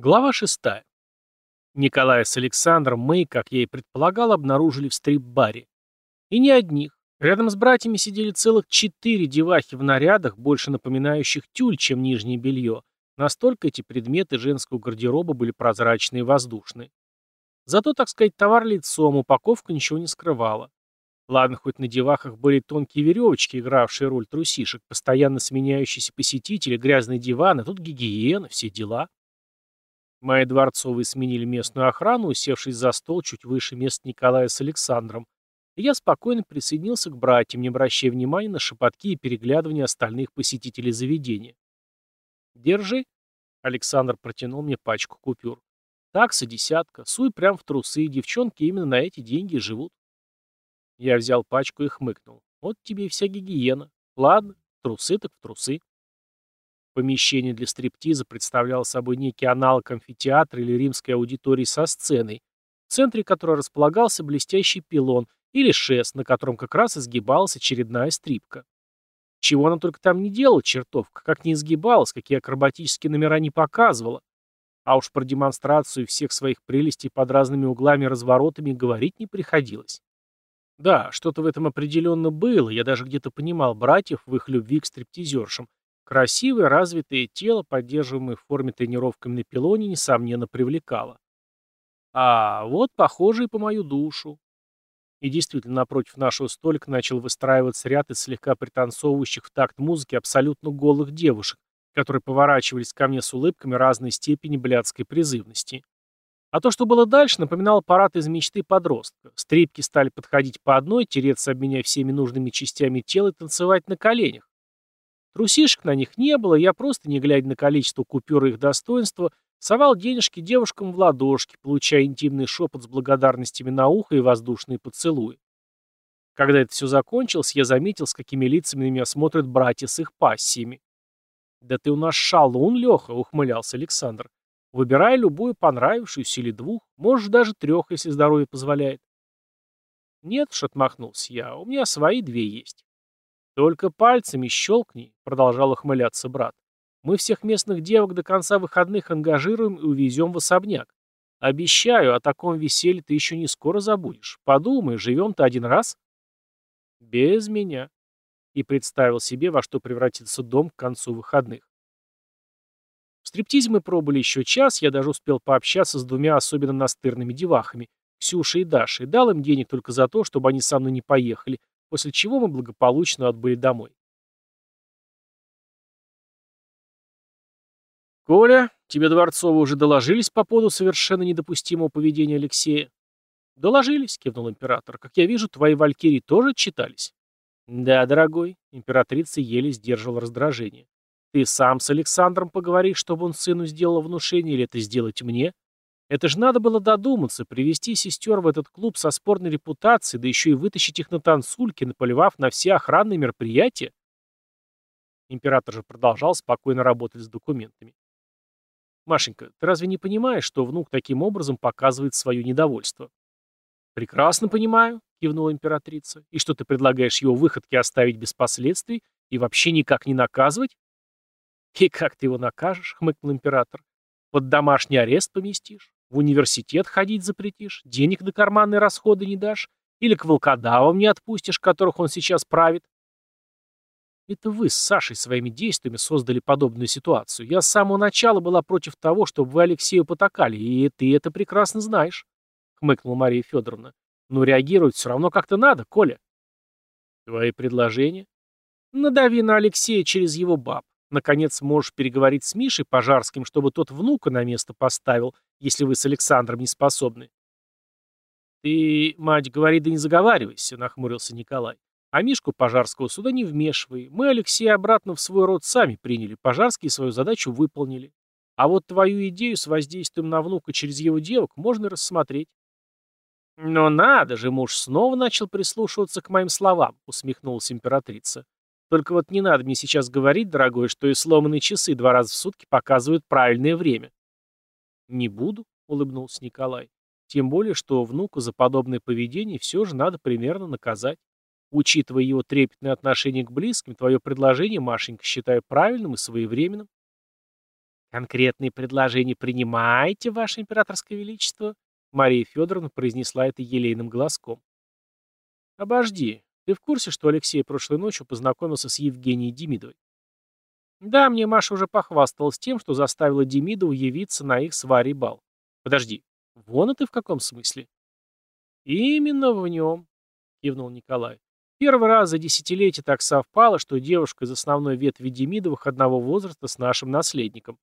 Глава 6. Николая с Александром мы, как я и предполагал, обнаружили в стрип-баре. И не одних. Рядом с братьями сидели целых четыре девахи в нарядах, больше напоминающих тюль, чем нижнее белье. Настолько эти предметы женского гардероба были прозрачные и воздушные. Зато, так сказать, товар лицом, упаковка ничего не скрывала. Ладно, хоть на девахах были тонкие веревочки, игравшие роль трусишек, постоянно сменяющиеся посетители, грязные диваны, тут гигиена, все дела. Мои дворцовые сменили местную охрану, усевшись за стол чуть выше мест Николая с Александром, и я спокойно присоединился к братьям, не обращая внимания на шепотки и переглядывания остальных посетителей заведения. «Держи», — Александр протянул мне пачку купюр. «Такса десятка, суй прям в трусы, девчонки именно на эти деньги живут». Я взял пачку и хмыкнул. «Вот тебе и вся гигиена. Ладно, трусы так в трусы». Помещение для стриптиза представляло собой некий аналог амфитеатра или римской аудитории со сценой, в центре которой располагался блестящий пилон или шест, на котором как раз изгибалась очередная стрипка. Чего она только там не делала, чертовка, как не изгибалась, какие акробатические номера не показывала. А уж про демонстрацию всех своих прелестей под разными углами и разворотами говорить не приходилось. Да, что-то в этом определенно было, я даже где-то понимал братьев в их любви к стриптизершам, Красивое, развитое тело, поддерживаемое в форме тренировками на пилоне, несомненно привлекало. А вот похоже по мою душу. И действительно, напротив нашего столика начал выстраиваться ряд из слегка пританцовывающих в такт музыки абсолютно голых девушек, которые поворачивались ко мне с улыбками разной степени блядской призывности. А то, что было дальше, напоминало парад из мечты подростка. Стрипки стали подходить по одной, тереться об меня всеми нужными частями тела и танцевать на коленях. Трусишек на них не было, я просто, не глядя на количество купюр и их достоинства, совал денежки девушкам в ладошки, получая интимный шепот с благодарностями на ухо и воздушные поцелуи. Когда это все закончилось, я заметил, с какими лицами на меня смотрят братья с их пассиями. «Да ты у нас шалун, Леха», — ухмылялся Александр. «Выбирай любую понравившуюся или двух, можешь даже трех, если здоровье позволяет». «Нет», — отмахнулся я, — «у меня свои две есть». «Только пальцами щелкни», — продолжал ухмыляться брат. «Мы всех местных девок до конца выходных ангажируем и увезем в особняк. Обещаю, о таком веселье ты еще не скоро забудешь. Подумай, живем-то один раз». «Без меня», — и представил себе, во что превратится дом к концу выходных. В стриптизе мы пробыли еще час, я даже успел пообщаться с двумя особенно настырными девахами, Ксюшей и Дашей, дал им денег только за то, чтобы они со мной не поехали, после чего мы благополучно отбыли домой. «Коля, тебе Дворцовы уже доложились по поводу совершенно недопустимого поведения Алексея?» «Доложились», — кивнул император. «Как я вижу, твои валькирии тоже отчитались?» «Да, дорогой», — императрица еле сдерживала раздражение. «Ты сам с Александром поговоришь, чтобы он сыну сделал внушение, или это сделать мне?» Это же надо было додуматься, привести сестер в этот клуб со спорной репутацией, да еще и вытащить их на танцульки, наплевав на все охранные мероприятия. Император же продолжал спокойно работать с документами. «Машенька, ты разве не понимаешь, что внук таким образом показывает свое недовольство?» «Прекрасно понимаю», — кивнула императрица. «И что ты предлагаешь его выходки оставить без последствий и вообще никак не наказывать?» «И как ты его накажешь?» — хмыкнул император. «Под домашний арест поместишь? В университет ходить запретишь, денег на карманные расходы не дашь, или к волкодавам не отпустишь, которых он сейчас правит. Это вы с Сашей своими действиями создали подобную ситуацию. Я с самого начала была против того, чтобы вы Алексею потакали, и ты это прекрасно знаешь, — хмыкнула Мария Федоровна. Но реагировать все равно как-то надо, Коля. Твои предложения? Надави на Алексея через его баб. Наконец, можешь переговорить с Мишей Пожарским, чтобы тот внука на место поставил, если вы с Александром не способны. «Ты, мать, говори, да не заговаривайся», — нахмурился Николай. «А Мишку Пожарского сюда не вмешивай. Мы Алексея обратно в свой род сами приняли, Пожарские свою задачу выполнили. А вот твою идею с воздействием на внука через его девок можно рассмотреть». «Но надо же, муж снова начал прислушиваться к моим словам», — усмехнулась императрица. «Только вот не надо мне сейчас говорить, дорогой, что и сломанные часы два раза в сутки показывают правильное время». «Не буду», — улыбнулся Николай. «Тем более, что внука за подобное поведение все же надо примерно наказать. Учитывая его трепетное отношение к близким, твое предложение, Машенька, считаю правильным и своевременным». «Конкретные предложения принимаете, Ваше Императорское Величество?» Мария Федоровна произнесла это елейным голоском. «Обожди. Ты в курсе, что Алексей прошлой ночью познакомился с Евгенией Демидовой?» «Да, мне Маша уже похвасталась тем, что заставила Демидову явиться на их с Варей бал. Подожди, вон это в каком смысле?» «Именно в нем», — кивнул Николай. «Первый раз за десятилетие так совпало, что девушка из основной ветви Демидовых одного возраста с нашим наследником.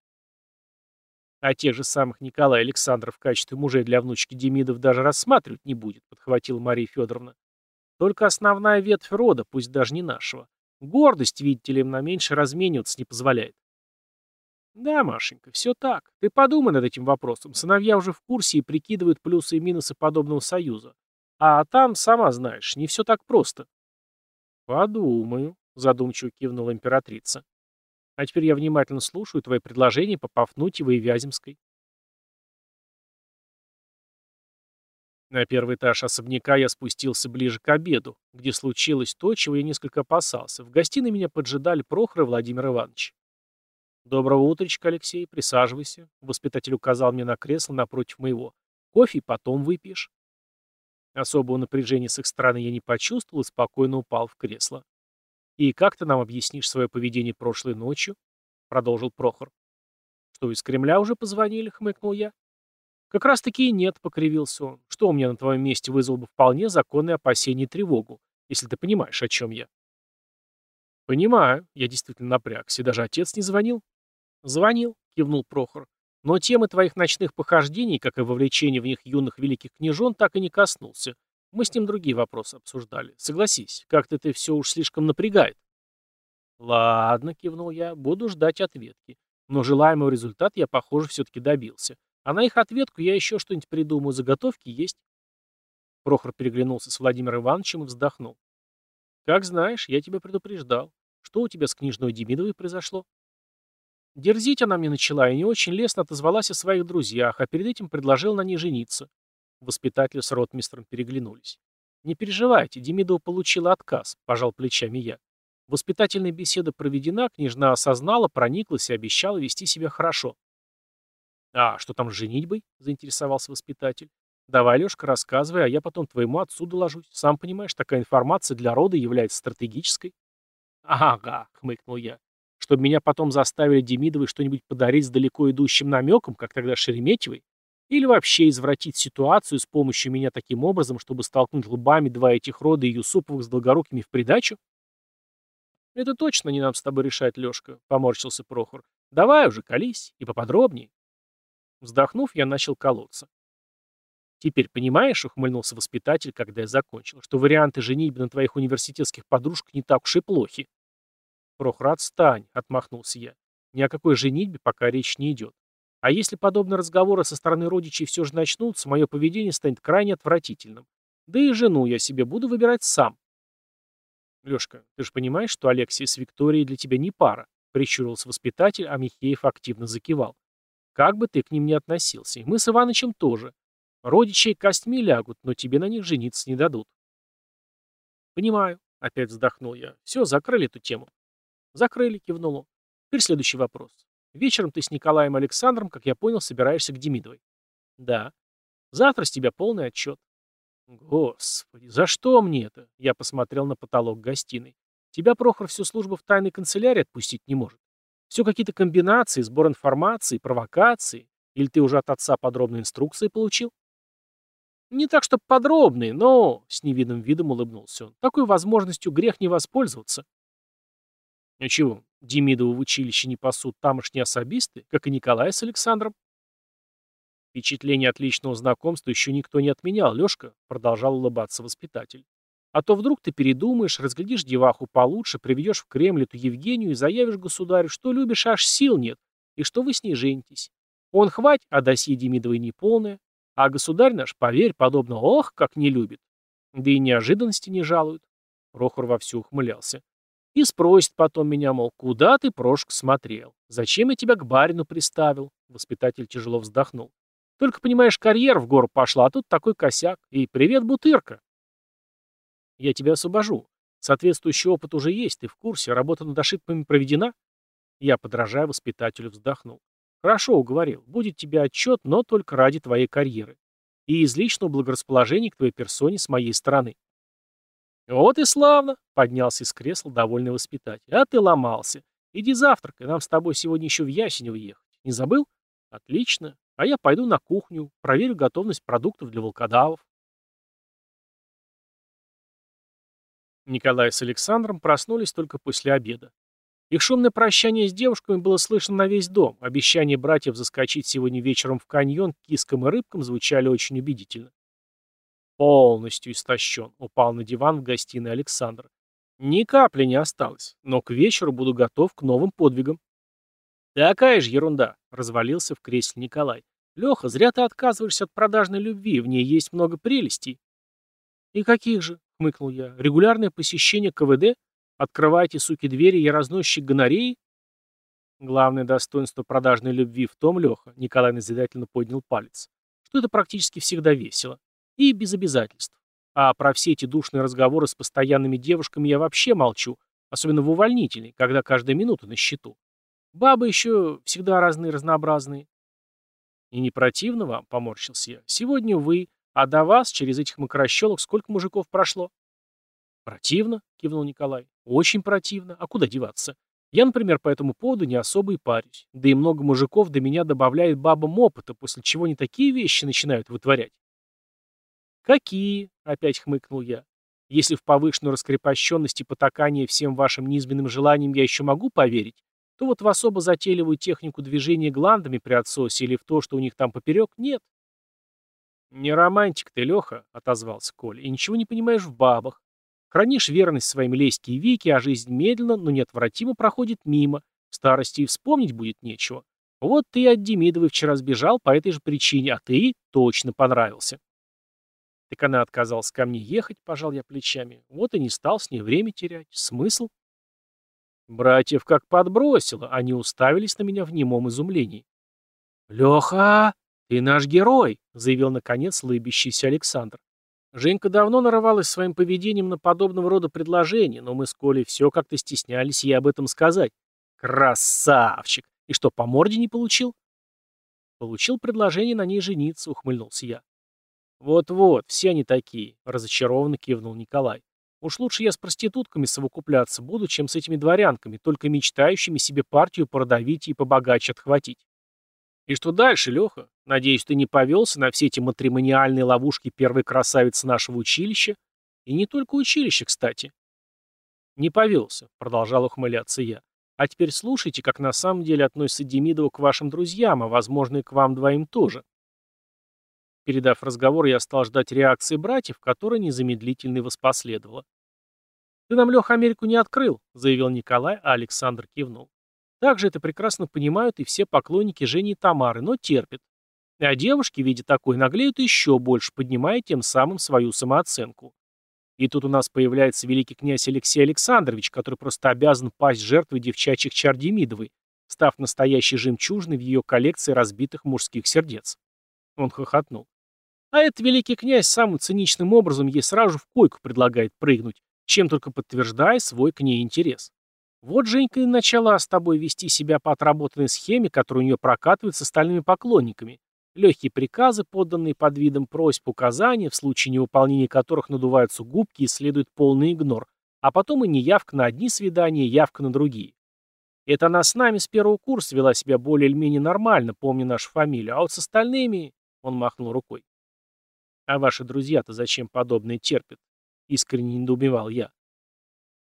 А тех же самых Николая Александров в качестве мужей для внучки Демидов даже рассматривать не будет, подхватила Мария Федоровна. Только основная ветвь рода, пусть даже не нашего. Гордость, видите ли, им на меньше размениваться не позволяет. Да, Машенька, все так. Ты подумай над этим вопросом. Сыновья уже в курсе и прикидывают плюсы и минусы подобного союза. А там, сама знаешь, не все так просто. Подумаю, задумчиво кивнула императрица. А теперь я внимательно слушаю твои предложения по Пафнутьевой и Вяземской. На первый этаж особняка я спустился ближе к обеду, где случилось то, чего я несколько опасался. В гостиной меня поджидали Прохор и Владимир Иванович. «Доброго утречка, Алексей, присаживайся», — воспитатель указал мне на кресло напротив моего. «Кофе потом выпьешь». Особого напряжения с их стороны я не почувствовал и спокойно упал в кресло. «И как ты нам объяснишь свое поведение прошлой ночью?» — продолжил Прохор. «Что, из Кремля уже позвонили?» — хмыкнул я. «Как раз-таки и нет», — покривился он. «Что у меня на твоем месте вызвало бы вполне законное опасение и тревогу, если ты понимаешь, о чем я». «Понимаю. Я действительно напрягся. Даже отец не звонил?» «Звонил», — кивнул Прохор. «Но темы твоих ночных похождений, как и вовлечения в них юных великих княжон, так и не коснулся. Мы с ним другие вопросы обсуждали. Согласись, как-то это все уж слишком напрягает. Ладно, кивнул я, буду ждать ответки. Но желаемого результата я, похоже, все-таки добился. А на их ответку я еще что-нибудь придумаю, заготовки есть. Прохор переглянулся с Владимиром Ивановичем и вздохнул. Как знаешь, я тебя предупреждал. Что у тебя с княжной Демидовой произошло? Дерзить она мне начала и не очень лестно отозвалась о своих друзьях, а перед этим предложил на ней жениться. Воспитатели с ротмистром переглянулись. «Не переживайте, Демидова получила отказ», – пожал плечами я. Воспитательная беседа проведена, княжна осознала, прониклась и обещала вести себя хорошо. «А что там с женитьбой?» – заинтересовался воспитатель. «Давай, Лешка, рассказывай, а я потом твоему отцу доложусь. Сам понимаешь, такая информация для рода является стратегической». «Ага», — хмыкнул я. «Чтобы меня потом заставили Демидовой что-нибудь подарить с далеко идущим намеком, как тогда Шереметьевой? Или вообще извратить ситуацию с помощью меня таким образом, чтобы столкнуть лбами два этих рода и Юсуповых с Долгорукими в придачу? Это точно не нам с тобой решать, Лешка, поморщился Прохор. Давай уже, колись, и поподробнее. Вздохнув, я начал колоться. Теперь понимаешь, ухмыльнулся воспитатель, когда я закончил, что варианты женитьбы на твоих университетских подружках не так уж и плохи. Прохор, отстань, отмахнулся я. Ни о какой женитьбе пока речь не идет. А если подобные разговоры со стороны родичей все же начнутся, мое поведение станет крайне отвратительным. Да и жену я себе буду выбирать сам. Лешка, ты же понимаешь, что Алексей с Викторией для тебя не пара? Прищурился воспитатель, а Михеев активно закивал. Как бы ты к ним ни относился, и мы с Иванычем тоже. Родичи костьми лягут, но тебе на них жениться не дадут. Понимаю, опять вздохнул я. Все, закрыли эту тему. Закрыли, кивнул он. Теперь следующий вопрос. Вечером ты с Николаем Александром, как я понял, собираешься к Демидовой. Да. Завтра с тебя полный отчет. Господи, за что мне это? Я посмотрел на потолок гостиной. Тебя, Прохор, всю службу в тайной канцелярии отпустить не может. Все какие-то комбинации, сбор информации, провокации. Или ты уже от отца подробные инструкции получил? Не так, что подробные, но... С невидным видом улыбнулся он. Такой возможностью грех не воспользоваться. А чего, Демидову в училище не пасут тамошние особисты, как и Николай с Александром? Впечатление от личного знакомства еще никто не отменял, Лешка, продолжал улыбаться воспитатель. А то вдруг ты передумаешь, разглядишь деваху получше, приведешь в Кремль эту Евгению и заявишь государю, что любишь, аж сил нет, и что вы с ней женитесь. Он хвать, а досье Демидовой неполное. А государь наш, поверь, подобно, ох, как не любит. Да и неожиданности не жалуют. Прохор вовсю ухмылялся. И спросит потом меня, мол, куда ты, Прошка, смотрел? Зачем я тебя к барину приставил? Воспитатель тяжело вздохнул. Только, понимаешь, карьера в гору пошла, а тут такой косяк. И привет, бутырка. Я тебя освобожу. Соответствующий опыт уже есть, ты в курсе, работа над ошибками проведена? Я, подражая воспитателю, вздохнул. Хорошо уговорил. Будет тебе отчет, но только ради твоей карьеры. И из личного благорасположения к твоей персоне с моей стороны. Вот и славно, поднялся из кресла довольный воспитатель. А ты ломался. Иди завтракай, нам с тобой сегодня еще в Ясенево ехать. Не забыл? Отлично. А я пойду на кухню, проверю готовность продуктов для волкодавов. Николай с Александром проснулись только после обеда. Их шумное прощание с девушками было слышно на весь дом. Обещание братьев заскочить сегодня вечером в каньон к кискам и рыбкам звучали очень убедительно. Полностью истощен, упал на диван в гостиной Александр. Ни капли не осталось, но к вечеру буду готов к новым подвигам. «Такая же ерунда», — развалился в кресле Николай. «Леха, зря ты отказываешься от продажной любви, в ней есть много прелестей». «И каких же?» — хмыкнул я. «Регулярное посещение КВД? Открывайте, суки, двери, я разносчик гонореи?» Главное достоинство продажной любви в том, Леха, Николай назидательно поднял палец, что это практически всегда весело. И без обязательств. А про все эти душные разговоры с постоянными девушками я вообще молчу, особенно в увольнительной, когда каждая минута на счету. Бабы еще всегда разные разнообразные. И не противно вам, поморщился я. Сегодня вы, а до вас через этих мокрощелок сколько мужиков прошло? Противно, кивнул Николай. Очень противно. А куда деваться? Я, например, по этому поводу не особо и парюсь. Да и много мужиков до меня добавляет бабам опыта, после чего они такие вещи начинают вытворять. «Какие?» — опять хмыкнул я. «Если в повышенную раскрепощенность и потакание всем вашим низменным желаниям я еще могу поверить, то вот в особо затейливую технику движения гландами при отсосе или в то, что у них там поперек, нет». «Не романтик ты, Леха», — отозвался Коля, — «и ничего не понимаешь в бабах. Хранишь верность своим леське и веке, а жизнь медленно, но неотвратимо проходит мимо. В старости и вспомнить будет нечего. Вот ты от Демидовой вчера сбежал по этой же причине, а ты точно понравился». Так она отказалась ко мне ехать, пожал я плечами. Вот и не стал с ней время терять. Смысл? Братьев как подбросило, они уставились на меня в немом изумлении. «Леха, ты наш герой!» — заявил наконец лыбящийся Александр. Женька давно нарывалась своим поведением на подобного рода предложения, но мы с Колей все как-то стеснялись ей об этом сказать. Красавчик! И что, по морде не получил? Получил предложение на ней жениться, ухмыльнулся я. «Вот-вот, все они такие», — разочарованно кивнул Николай. «Уж лучше я с проститутками совокупляться буду, чем с этими дворянками, только мечтающими себе партию продавить и побогаче отхватить». «И что дальше, Леха? Надеюсь, ты не повелся на все эти матримониальные ловушки первой красавицы нашего училища? И не только училища, кстати». «Не повелся», — продолжал ухмыляться я. «А теперь слушайте, как на самом деле относится Демидова к вашим друзьям, а, возможно, и к вам двоим тоже». Передав разговор, я стал ждать реакции братьев, которая незамедлительно воспоследовала. «Ты нам, Леха, Америку не открыл», — заявил Николай, а Александр кивнул. Также это прекрасно понимают и все поклонники Жени и Тамары, но терпят. А девушки, видя такое, наглеют еще больше, поднимая тем самым свою самооценку. И тут у нас появляется великий князь Алексей Александрович, который просто обязан пасть жертвой девчачьих чар Демидовой, став настоящей жемчужной в ее коллекции разбитых мужских сердец. Он хохотнул. А этот великий князь самым циничным образом ей сразу в койку предлагает прыгнуть, чем только подтверждая свой к ней интерес. Вот Женька и начала с тобой вести себя по отработанной схеме, которую у нее прокатывает с остальными поклонниками. Легкие приказы, подданные под видом просьб, указания, в случае невыполнения которых надуваются губки и следует полный игнор, а потом и неявка на одни свидания, явка на другие. Это она с нами с первого курса вела себя более или менее нормально, помня нашу фамилию, а вот с остальными... Он махнул рукой. А ваши друзья-то зачем подобное терпят? Искренне недоумевал я.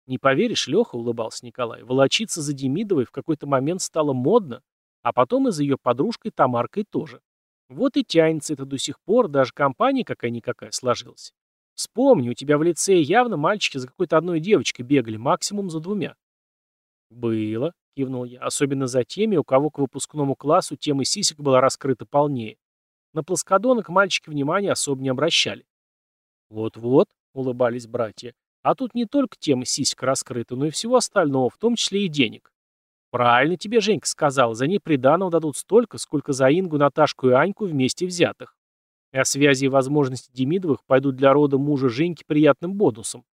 Не поверишь, Леха, улыбался Николай, волочиться за Демидовой в какой-то момент стало модно, а потом и за ее подружкой Тамаркой тоже. Вот и тянется это до сих пор, даже компания какая-никакая сложилась. Вспомни, у тебя в лицее явно мальчики за какой-то одной девочкой бегали, максимум за двумя. Было, кивнул я, особенно за теми, у кого к выпускному классу тема сисек была раскрыта полнее. На плоскодонок мальчики внимания особо не обращали. «Вот-вот», — улыбались братья, — «а тут не только тема сиська раскрыта, но и всего остального, в том числе и денег. Правильно тебе Женька сказал, за ней приданого дадут столько, сколько за Ингу, Наташку и Аньку вместе взятых. И о связи и возможности Демидовых пойдут для рода мужа Женьки приятным бонусом.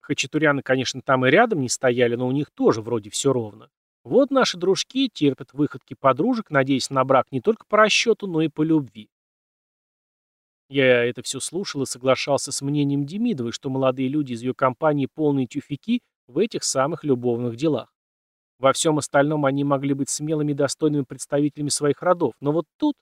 Хачатуряны, конечно, там и рядом не стояли, но у них тоже вроде все ровно. Вот наши дружки терпят выходки подружек, надеясь на брак не только по расчету, но и по любви. Я это все слушал и соглашался с мнением Демидовой, что молодые люди из ее компании полные тюфяки в этих самых любовных делах. Во всем остальном они могли быть смелыми и достойными представителями своих родов, но вот тут...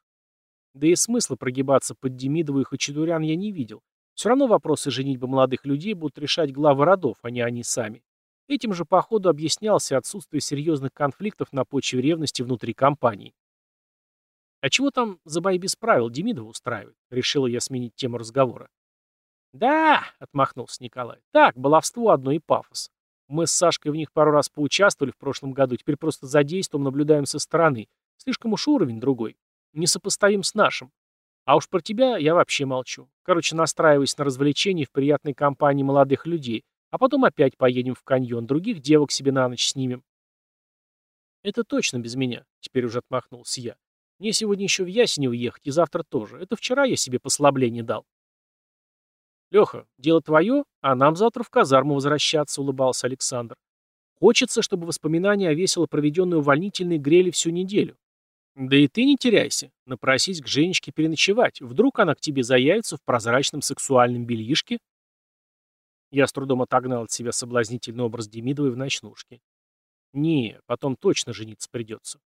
Да и смысла прогибаться под Демидову и Хачатурян я не видел. Все равно вопросы женитьбы молодых людей будут решать главы родов, а не они сами. Этим же по ходу объяснялся отсутствие серьезных конфликтов на почве ревности внутри компании. «А чего там за бои без правил Демидова устраивает?» Решила я сменить тему разговора. «Да», — отмахнулся Николай, — «так, баловство одно и пафос. Мы с Сашкой в них пару раз поучаствовали в прошлом году, теперь просто за действием наблюдаем со стороны. Слишком уж уровень другой. Несопоставим с нашим. А уж про тебя я вообще молчу. Короче, настраивайся на развлечения в приятной компании молодых людей, а потом опять поедем в каньон, других девок себе на ночь снимем. Это точно без меня, теперь уже отмахнулся я. Мне сегодня еще в Ясенево ехать, и завтра тоже. Это вчера я себе послабление дал. «Леха, дело твое, а нам завтра в казарму возвращаться», — улыбался Александр. «Хочется, чтобы воспоминания о весело проведенной увольнительной грели всю неделю. Да и ты не теряйся. Напросись к Женечке переночевать. Вдруг она к тебе заявится в прозрачном сексуальном бельишке?» Я с трудом отогнал от себя соблазнительный образ Демидовой в ночнушке. «Не, потом точно жениться придется».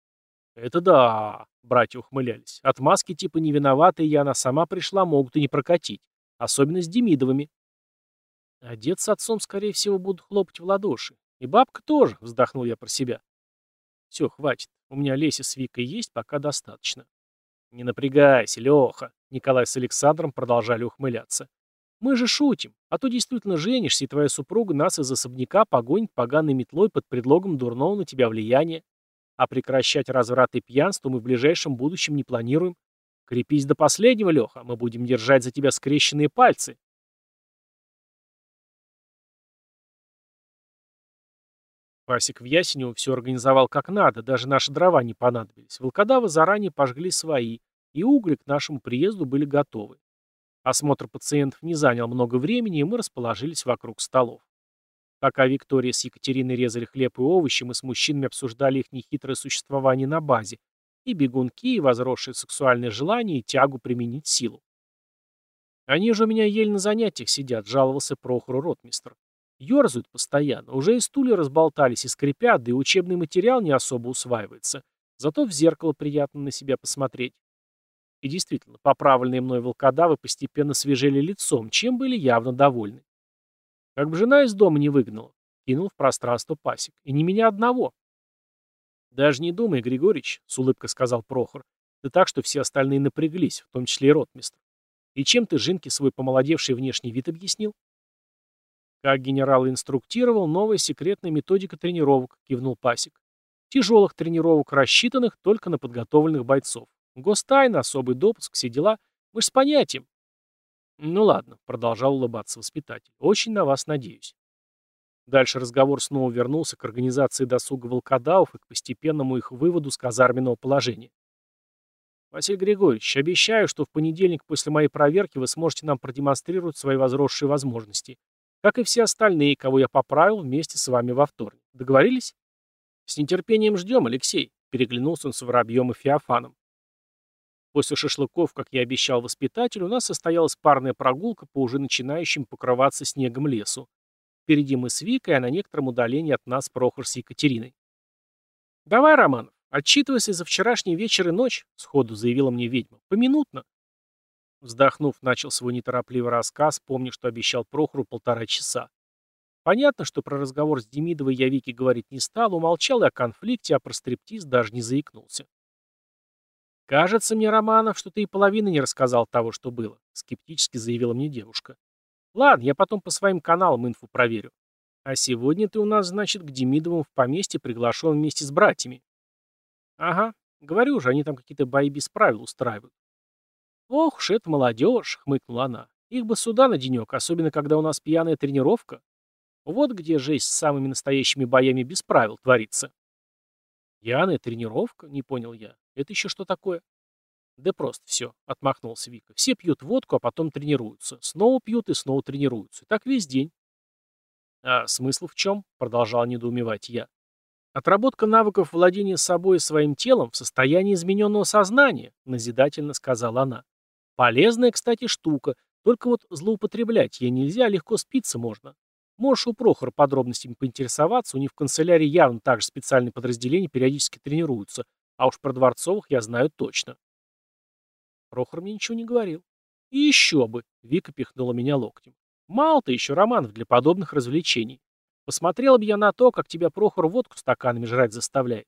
«Это да», — братья ухмылялись. «Отмазки типа не виновата, и она сама пришла, могут и не прокатить. Особенно с Демидовыми. А дед с отцом, скорее всего, будут хлопать в ладоши. И бабка тоже, вздохнул я про себя. Все, хватит. У меня Леся с Викой есть, пока достаточно. Не напрягайся, Леха. Николай с Александром продолжали ухмыляться. Мы же шутим, а то действительно женишься, и твоя супруга нас из особняка погонит поганой метлой под предлогом дурного на тебя влияния. А прекращать разврат и пьянство мы в ближайшем будущем не планируем. Крепись до последнего, Леха, мы будем держать за тебя скрещенные пальцы. Пасек в Ясенево все организовал как надо, даже наши дрова не понадобились. Волкодавы заранее пожгли свои, и угли к нашему приезду были готовы. Осмотр пациентов не занял много времени, и мы расположились вокруг столов. Пока Виктория с Екатериной резали хлеб и овощи, мы с мужчинами обсуждали их нехитрое существование на базе, и бегунки, и возросшие сексуальные желания, и тягу применить силу. Они же у меня еле на занятиях сидят, жаловался Прохору ротмистр. Ёрзают постоянно, уже и стулья разболтались и скрипят, да и учебный материал не особо усваивается. Зато в зеркало приятно на себя посмотреть. И действительно, поправленные мной волкодавы постепенно свежели лицом, чем были явно довольны. Как бы жена из дома не выгнала, кинул в пространство пасек. И не меня одного. «Даже не думай, Григорич», — с улыбкой сказал Прохор. «Да так, что все остальные напряглись, в том числе и ротмистр. И чем ты Жинке свой помолодевший внешний вид объяснил?» «Как генерал инструктировал, новая секретная методика тренировок», — кивнул Пасек. «Тяжелых тренировок, рассчитанных только на подготовленных бойцов. Гостайна, особый допуск, все дела. Мы ж с понятием». «Ну ладно», — продолжал улыбаться воспитатель. «Очень на вас надеюсь». Дальше разговор снова вернулся к организации досуга волкодавов и к постепенному их выводу с казарменного положения. «Василий Григорьевич, обещаю, что в понедельник после моей проверки вы сможете нам продемонстрировать свои возросшие возможности, как и все остальные, кого я поправил вместе с вами во вторник. Договорились?» «С нетерпением ждем, Алексей», — переглянулся он с Воробьем и Феофаном. После шашлыков, как я обещал воспитателю, у нас состоялась парная прогулка по уже начинающим покрываться снегом лесу. Впереди мы с Викой, а на некотором удалении от нас Прохор с Екатериной. «Давай, Романов, отчитывайся за вчерашний вечер и ночь», — сходу заявила мне ведьма. «Поминутно». Вздохнув, начал свой неторопливый рассказ, помня, что обещал Прохору полтора часа. Понятно, что про разговор с Демидовой я Вике говорить не стал, умолчал и о конфликте, а про стриптиз даже не заикнулся. «Кажется мне, Романов, что ты и половины не рассказал того, что было», — скептически заявила мне девушка. Ладно, я потом по своим каналам инфу проверю. А сегодня ты у нас, значит, к Демидовым в поместье приглашен вместе с братьями. Ага, говорю же, они там какие-то бои без правил устраивают. Ох уж это молодежь, хмыкнула она. Их бы сюда на денек, особенно когда у нас пьяная тренировка. Вот где жесть с самыми настоящими боями без правил творится. Пьяная тренировка? Не понял я. Это еще что такое? Да просто все, отмахнулся Вика. Все пьют водку, а потом тренируются. Снова пьют и снова тренируются. Так весь день. А смысл в чем? Продолжал недоумевать я. Отработка навыков владения собой и своим телом в состоянии измененного сознания, назидательно сказала она. Полезная, кстати, штука, только вот злоупотреблять ей нельзя, легко спиться можно. Можешь у Прохора подробностями поинтересоваться, у них в канцелярии явно также специальные подразделения периодически тренируются, а уж про Дворцовых я знаю точно. Прохор мне ничего не говорил. И еще бы, Вика пихнула меня локтем. Мало-то еще романов для подобных развлечений. Посмотрела бы я на то, как тебя Прохор водку стаканами жрать заставляет.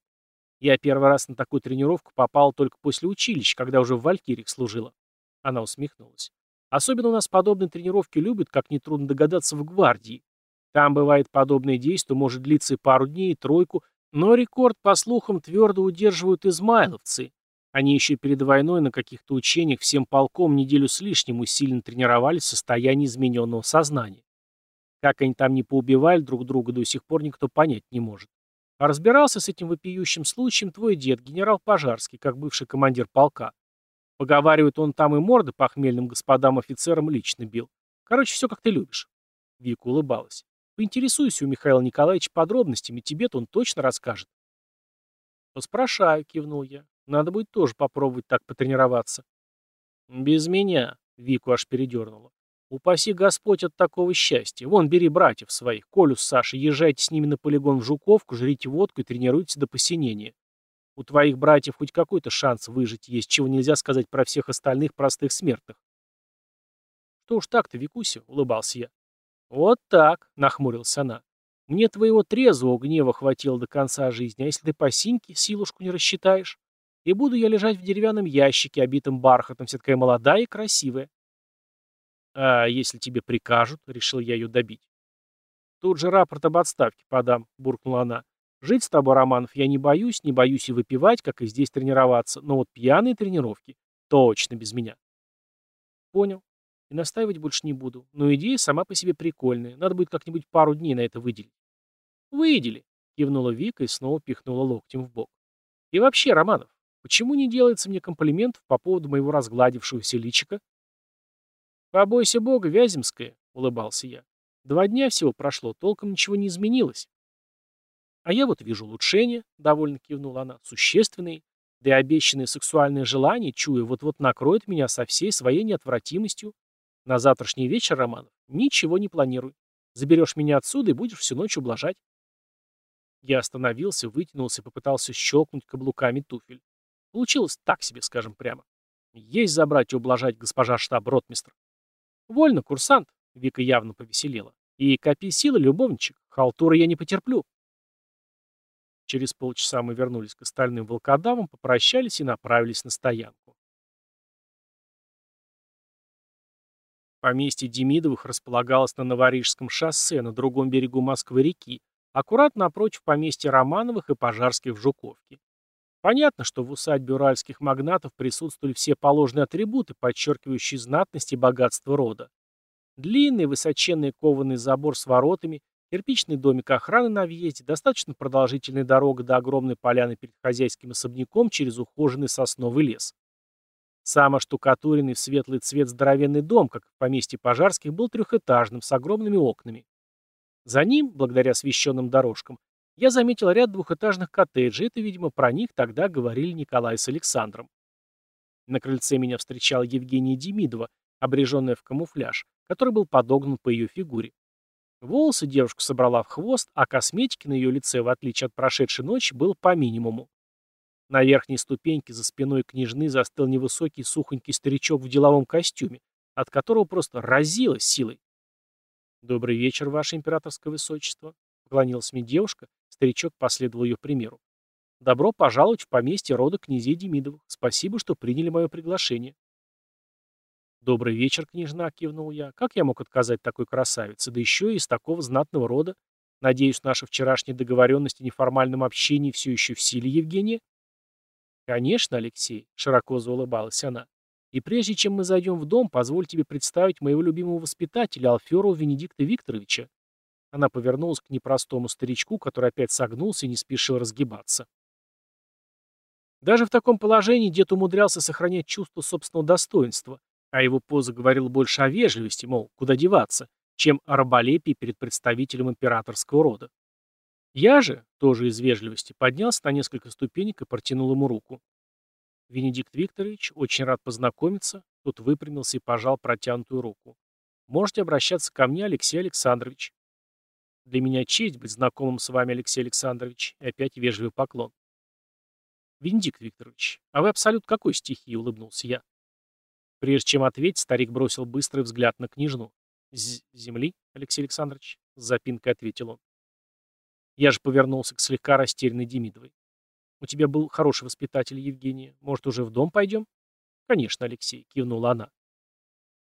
Я первый раз на такую тренировку попал только после училища, когда уже в Валькириях служила. Она усмехнулась. Особенно у нас подобные тренировки любят, как нетрудно догадаться, в гвардии. Там бывает подобное действие, может длиться и пару дней, и тройку, но рекорд, по слухам, твердо удерживают измайловцы. Они еще перед войной на каких-то учениях всем полком неделю с лишним усиленно тренировались в состоянии измененного сознания. Как они там не поубивали друг друга, до сих пор никто понять не может. А разбирался с этим вопиющим случаем твой дед, генерал Пожарский, как бывший командир полка. Поговаривают, он там и морды похмельным господам-офицерам лично бил. Короче, все как ты любишь. Вика улыбалась. Поинтересуйся у Михаила Николаевича подробностями, тебе-то он точно расскажет. Поспрашаю, кивнул я. Надо будет тоже попробовать так потренироваться. Без меня, Вику аж передернула. Упаси Господь от такого счастья. Вон, бери братьев своих, Колю с Сашей, езжайте с ними на полигон в Жуковку, жрите водку и тренируйтесь до посинения. У твоих братьев хоть какой-то шанс выжить есть, чего нельзя сказать про всех остальных простых смертных. Что уж так-то, Викуся, улыбался я. Вот так, нахмурилась она. Мне твоего трезвого гнева хватило до конца жизни, а если ты по синьке силушку не рассчитаешь? И буду я лежать в деревянном ящике, обитым бархатом, вся такая молодая и красивая. «А если тебе прикажут?» — решил я ее добить. «Тут же рапорт об отставке подам», — буркнула она. «Жить с тобой, Романов, я не боюсь, не боюсь и выпивать, как и здесь тренироваться, но вот пьяные тренировки точно без меня». «Понял. И настаивать больше не буду. Но идея сама по себе прикольная. Надо будет как-нибудь пару дней на это выделить». «Выдели», — кивнула Вика и снова пихнула локтем в бок. «И вообще, Романов, почему не делается мне комплиментов по поводу моего разгладившегося личика?» «Побойся бога, Вяземская», — улыбался я. «Два дня всего прошло, толком ничего не изменилось». «А я вот вижу улучшения», — довольно кивнула она, — «существенные, да и обещанные сексуальные желания, чуя, вот-вот накроет меня со всей своей неотвратимостью. На завтрашний вечер, Романов, ничего не планируй. Заберешь меня отсюда и будешь всю ночь ублажать». Я остановился, вытянулся и попытался щелкнуть каблуками туфель. Получилось так себе, скажем прямо. Есть забрать и ублажать госпожа штаб-ротмистр. «Вольно, курсант», — Вика явно повеселела. «И копи силы, любовничек. Халтуры я не потерплю». Через полчаса мы вернулись к остальным волкодавам, попрощались и направились на стоянку. Поместье Демидовых располагалось на Новорижском шоссе на другом берегу Москвы-реки, аккуратно напротив поместья Романовых и Пожарских в Жуковке. Понятно, что в усадьбе уральских магнатов присутствовали все положенные атрибуты, подчеркивающие знатность и богатство рода. Длинный, высоченный кованый забор с воротами, кирпичный домик охраны на въезде, достаточно продолжительная дорога до огромной поляны перед хозяйским особняком через ухоженный сосновый лес. Сам оштукатуренный в светлый цвет здоровенный дом, как в поместье Пожарских, был трехэтажным, с огромными окнами. За ним, благодаря освещенным дорожкам, я заметил ряд двухэтажных коттеджей, это, видимо, про них тогда говорили Николай с Александром. На крыльце меня встречала Евгения Демидова, обреженная в камуфляж, который был подогнан по ее фигуре. Волосы девушка собрала в хвост, а косметики на ее лице, в отличие от прошедшей ночи, был по минимуму. На верхней ступеньке за спиной княжны застыл невысокий сухонький старичок в деловом костюме, от которого просто разило силой. «Добрый вечер, ваше императорское высочество», — поклонилась мне девушка, Старичок последовал ее примеру. «Добро пожаловать в поместье рода князей Демидовых. Спасибо, что приняли мое приглашение». «Добрый вечер, княжна», — кивнул я. «Как я мог отказать такой красавице, да еще и из такого знатного рода? Надеюсь, наша вчерашняя договоренность о неформальном общении все еще в силе, Евгения?» «Конечно, Алексей», — широко заулыбалась она. «И прежде чем мы зайдем в дом, позволь тебе представить моего любимого воспитателя Алферова Венедикта Викторовича. Она повернулась к непростому старичку, который опять согнулся и не спешил разгибаться. Даже в таком положении дед умудрялся сохранять чувство собственного достоинства, а его поза говорила больше о вежливости, мол, куда деваться, чем о раболепии перед представителем императорского рода. Я же, тоже из вежливости, поднялся на несколько ступенек и протянул ему руку. Венедикт Викторович, очень рад познакомиться. Тут выпрямился и пожал протянутую руку. Можете обращаться ко мне, Алексей Александрович. Для меня честь быть знакомым с вами, Алексей Александрович. И опять вежливый поклон. Венедикт Викторович, а вы абсолют какой стихии, улыбнулся я. Прежде чем ответить, старик бросил быстрый взгляд на княжну. «З земли, Алексей Александрович?» — с запинкой ответил он. Я же повернулся к слегка растерянной Демидовой. «У тебя был хороший воспитатель, Евгения. Может, уже в дом пойдем?» «Конечно, Алексей», — кивнула она.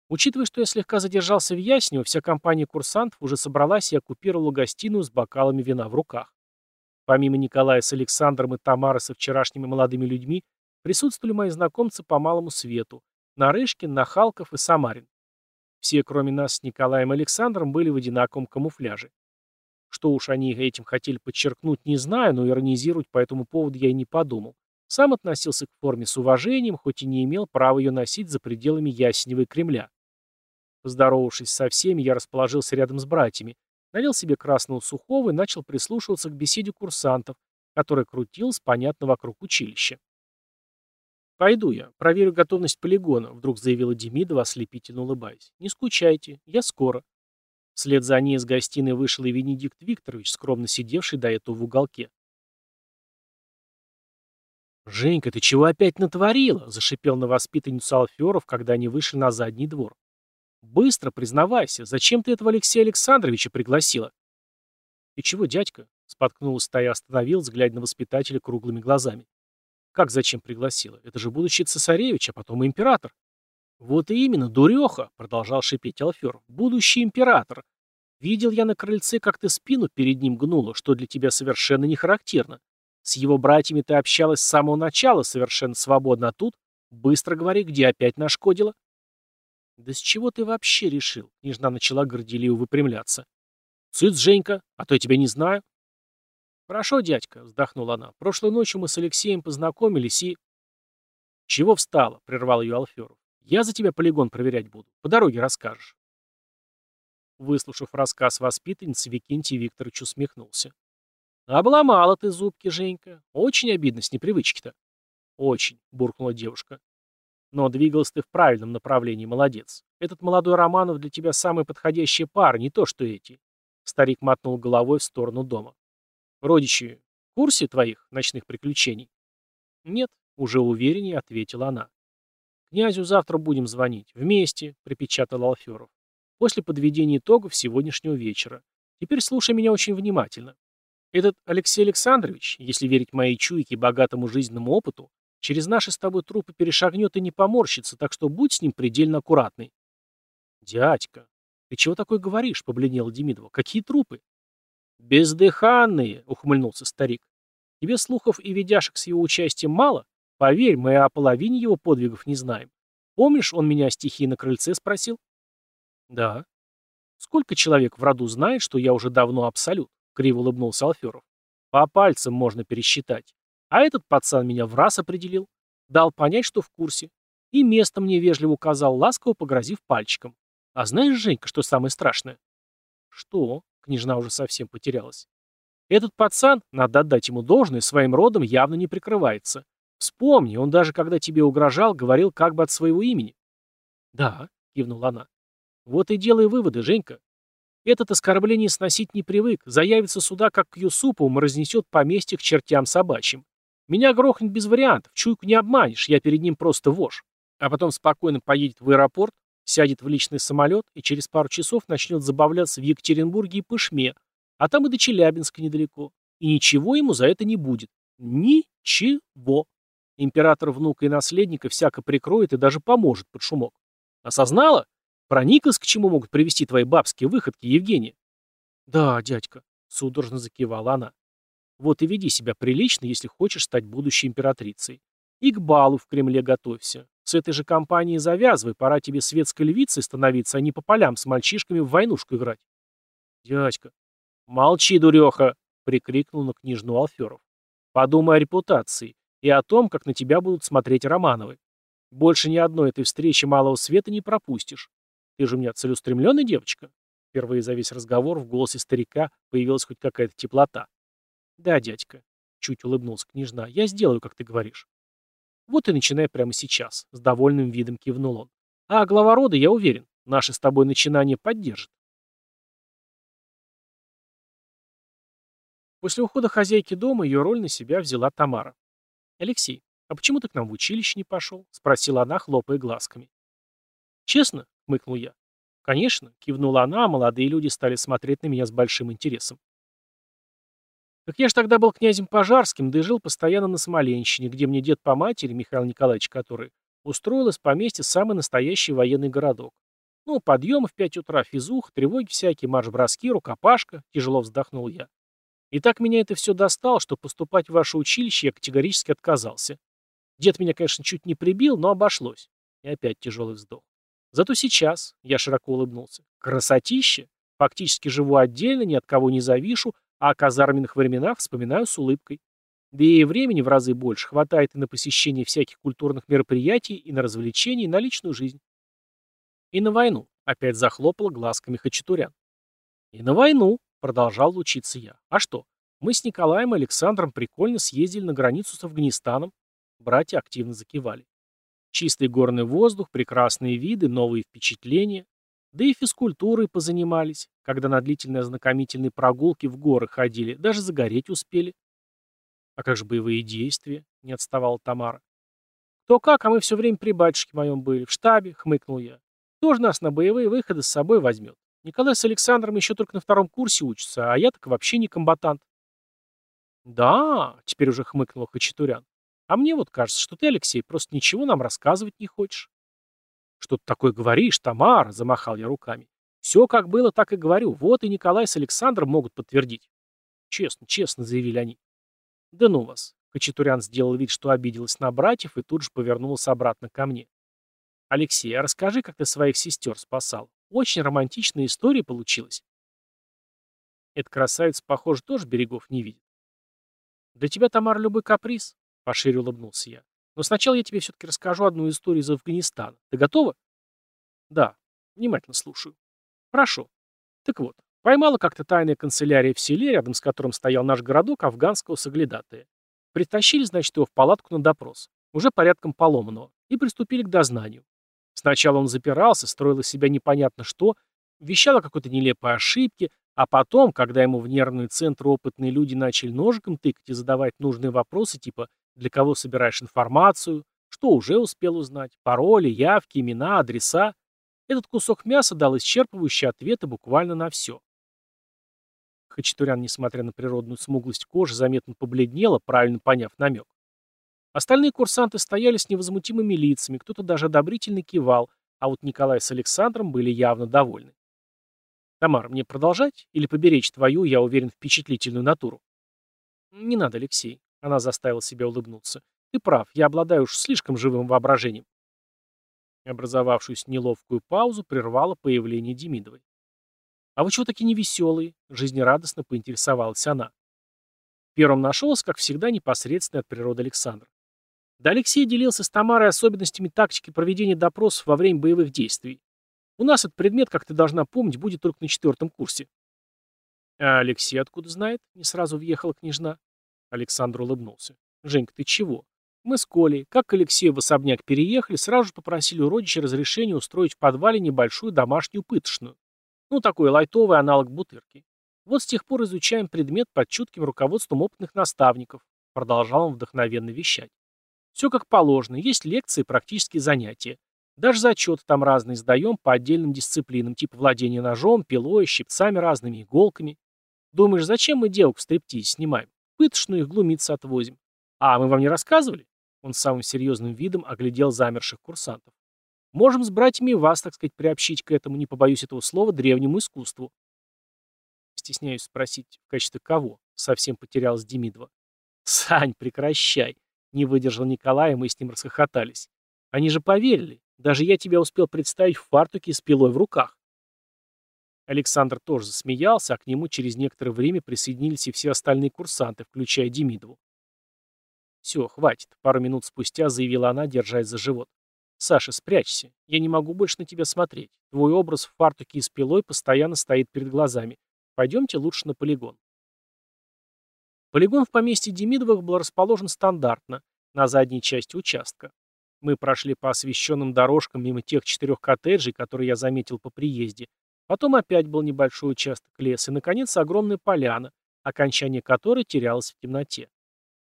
Учитывая, что я слегка задержался в Яснево, вся компания курсантов уже собралась и оккупировала гостиную с бокалами вина в руках. Помимо Николая с Александром и Тамары со вчерашними молодыми людьми, присутствовали мои знакомцы по малому свету – Нарышкин, Нахалков и Самарин. Все, кроме нас с Николаем и Александром, были в одинаковом камуфляже. Что уж они этим хотели подчеркнуть, не знаю, но иронизировать по этому поводу я и не подумал. Сам относился к форме с уважением, хоть и не имел права ее носить за пределами Ясенева Кремля. Поздоровавшись со всеми, я расположился рядом с братьями, налил себе красного сухого и начал прислушиваться к беседе курсантов, которая крутилась, понятно, вокруг училища. «Пойду я, проверю готовность полигона», — вдруг заявила Демидова, ослепительно улыбаясь. «Не скучайте, я скоро». Вслед за ней из гостиной вышел и Венедикт Викторович, скромно сидевший до этого в уголке. «Женька, ты чего опять натворила?» — зашипел на воспитанницу Алферов, когда они вышли на задний двор. «Быстро признавайся, зачем ты этого Алексея Александровича пригласила?» «И чего, дядька?» — споткнулась та и остановилась, глядя на воспитателя круглыми глазами. «Как зачем пригласила? Это же будущий цесаревич, а потом император». «Вот и именно, дуреха!» — продолжал шипеть Алфер. «Будущий император. Видел я на крыльце, как ты спину перед ним гнула, что для тебя совершенно не характерно. С его братьями ты общалась с самого начала совершенно свободно, а тут быстро говори, где опять нашкодила». «Да с чего ты вообще решил?» — княжна начала горделиво выпрямляться. «Цыц, Женька, а то я тебя не знаю». «Хорошо, дядька», — вздохнула она. «Прошлой ночью мы с Алексеем познакомились и...» «Чего встала?» — прервал ее Алферов. «Я за тебя полигон проверять буду. По дороге расскажешь». Выслушав рассказ воспитанницы, Викентий Викторович усмехнулся. «Обломала ты зубки, Женька. Очень обидно с непривычки-то». «Очень», — буркнула девушка. Но двигалась ты в правильном направлении, молодец. Этот молодой Романов для тебя самый подходящий пар, не то что эти. Старик мотнул головой в сторону дома. Родичи в курсе твоих ночных приключений? Нет, уже увереннее ответила она. Князю завтра будем звонить. Вместе, припечатал Алферов. После подведения итогов сегодняшнего вечера. Теперь слушай меня очень внимательно. Этот Алексей Александрович, если верить моей чуйке и богатому жизненному опыту, Через наши с тобой трупы перешагнет и не поморщится, так что будь с ним предельно аккуратный. Дядька, ты чего такое говоришь? Побледнел Демидова. Какие трупы? Бездыханные, ухмыльнулся старик. Тебе слухов и видяшек с его участием мало? Поверь, мы о половине его подвигов не знаем. Помнишь, он меня стихи на крыльце спросил? Да. Сколько человек в роду знает, что я уже давно абсолют? Криво улыбнулся Алферов. По пальцам можно пересчитать. А этот пацан меня в раз определил. Дал понять, что в курсе. И место мне вежливо указал, ласково погрозив пальчиком. А знаешь, Женька, что самое страшное? Что? Княжна уже совсем потерялась. Этот пацан, надо отдать ему должное, своим родом явно не прикрывается. Вспомни, он даже когда тебе угрожал, говорил как бы от своего имени. Да, кивнула она. Вот и делай выводы, Женька. Этот оскорбление сносить не привык, заявится сюда, как к Юсупову, разнесет поместье к чертям собачьим. Меня грохнет без вариантов, чуйку не обманешь, я перед ним просто вож. А потом спокойно поедет в аэропорт, сядет в личный самолет и через пару часов начнет забавляться в Екатеринбурге и Пышме, а там и до Челябинска недалеко. И ничего ему за это не будет. Ничего. Император внука и наследника всяко прикроет и даже поможет под шумок. Осознала? Прониклась, к чему могут привести твои бабские выходки, Евгения? Да, дядька, судорожно закивала она. Вот и веди себя прилично, если хочешь стать будущей императрицей. И к балу в Кремле готовься. С этой же компанией завязывай, пора тебе светской львицей становиться, а не по полям с мальчишками в войнушку играть. Дядька. Молчи, дуреха, прикрикнул на княжну Алферов. Подумай о репутации и о том, как на тебя будут смотреть Романовы. Больше ни одной этой встречи малого света не пропустишь. Ты же у меня целеустремленная девочка. Впервые за весь разговор в голосе старика появилась хоть какая-то теплота. Да, дядька, чуть улыбнулся княжна, я сделаю, как ты говоришь. Вот и начинай прямо сейчас, с довольным видом кивнул он. А глава рода, я уверен, наши с тобой начинания поддержит. После ухода хозяйки дома ее роль на себя взяла Тамара. «Алексей, а почему ты к нам в училище не пошел?» — спросила она, хлопая глазками. «Честно?» — хмыкнул я. «Конечно», — кивнула она, а молодые люди стали смотреть на меня с большим интересом. Так я ж тогда был князем Пожарским, да и жил постоянно на Смоленщине, где мне дед по матери, Михаил Николаевич который, устроил из поместья самый настоящий военный городок. Ну, подъемы в пять утра, физух, тревоги всякие, марш-броски, рукопашка, тяжело вздохнул я. И так меня это все достало, что поступать в ваше училище я категорически отказался. Дед меня, конечно, чуть не прибил, но обошлось. И опять тяжелый вздох. Зато сейчас, я широко улыбнулся, красотище. Фактически живу отдельно, ни от кого не завишу, а о казарменных временах вспоминаю с улыбкой. Да и времени в разы больше хватает и на посещение всяких культурных мероприятий, и на развлечения, и на личную жизнь. И на войну, опять захлопала глазками Хачатурян. И на войну, продолжал лучиться я. А что? Мы с Николаем и Александром прикольно съездили на границу с Афганистаном. Братья активно закивали. Чистый горный воздух, прекрасные виды, новые впечатления. Да и физкультурой позанимались, когда на длительные ознакомительные прогулки в горы ходили, даже загореть успели. А как же боевые действия? Не отставала Тамара. То как, а мы все время при батюшке моем были, в штабе, хмыкнул я. Кто же нас на боевые выходы с собой возьмет? Николай с Александром еще только на втором курсе учатся, а я так вообще не комбатант. Да, теперь уже хмыкнул Хачатурян. А мне вот кажется, что ты, Алексей, просто ничего нам рассказывать не хочешь. Что ты такое говоришь, Тамара, замахал я руками. Все как было, так и говорю. Вот и Николай с Александром могут подтвердить. Честно, честно, заявили они. Да ну вас. Хачатурян сделал вид, что обиделась на братьев, и тут же повернулся обратно ко мне. Алексей, а расскажи, как ты своих сестер спасал. Очень романтичная история получилась. Эта красавица, похоже, тоже берегов не видит. Для тебя, Тамара, любой каприз, Пошире улыбнулся я. Но сначала я тебе все-таки расскажу одну историю из Афганистана. Ты готова? Да. Внимательно слушаю. Хорошо. Так вот, поймала как-то тайная канцелярия в селе, рядом с которым стоял наш городок афганского соглядатая. Притащили, значит, его в палатку на допрос. Уже порядком поломанного. И приступили к дознанию. Сначала он запирался, строил из себя непонятно что, вещал о какой-то нелепой ошибке, а потом, когда ему в нервный центр опытные люди начали ножиком тыкать и задавать нужные вопросы, типа для кого собираешь информацию, что уже успел узнать, пароли, явки, имена, адреса. Этот кусок мяса дал исчерпывающие ответы буквально на все. Хачатурян, несмотря на природную смуглость кожи, заметно побледнела, правильно поняв намек. Остальные курсанты стояли с невозмутимыми лицами, кто-то даже одобрительно кивал, а вот Николай с Александром были явно довольны. «Тамар, мне продолжать или поберечь твою, я уверен, впечатлительную натуру?» «Не надо, Алексей. Она заставила себя улыбнуться. «Ты прав, я обладаю уж слишком живым воображением». Образовавшуюся неловкую паузу прервало появление Демидовой. «А вы чего такие невеселые?» — жизнерадостно поинтересовалась она. Первым нашелся, как всегда, непосредственно от природы Александр. Да Алексей делился с Тамарой особенностями тактики проведения допросов во время боевых действий. У нас этот предмет, как ты должна помнить, будет только на четвертом курсе. А Алексей откуда знает? Не сразу въехала княжна. Александр улыбнулся. «Женька, ты чего? Мы с Колей, как к Алексею в особняк переехали, сразу же попросили у родича разрешения устроить в подвале небольшую домашнюю пыточную. Ну, такой лайтовый аналог бутырки. Вот с тех пор изучаем предмет под чутким руководством опытных наставников», продолжал он вдохновенно вещать. «Все как положено, есть лекции и практические занятия. Даже зачеты там разные сдаем по отдельным дисциплинам, типа владения ножом, пилой, щипцами разными, иголками. Думаешь, зачем мы девок в стриптизе снимаем? Пыточную их глумиться отвозим. А мы вам не рассказывали? Он самым серьезным видом оглядел замерших курсантов. Можем с братьями вас, так сказать, приобщить к этому, не побоюсь этого слова, древнему искусству. Стесняюсь спросить, в качестве кого? Совсем потерялась Демидова. Сань, прекращай. Не выдержал Николай, и мы с ним расхохотались. Они же поверили. Даже я тебя успел представить в фартуке с пилой в руках. Александр тоже засмеялся, а к нему через некоторое время присоединились и все остальные курсанты, включая Демидову. «Все, хватит», — пару минут спустя заявила она, держась за живот. «Саша, спрячься. Я не могу больше на тебя смотреть. Твой образ в фартуке и с пилой постоянно стоит перед глазами. Пойдемте лучше на полигон». Полигон в поместье Демидовых был расположен стандартно, на задней части участка. Мы прошли по освещенным дорожкам мимо тех четырех коттеджей, которые я заметил по приезде. Потом опять был небольшой участок леса и, наконец, огромная поляна, окончание которой терялось в темноте.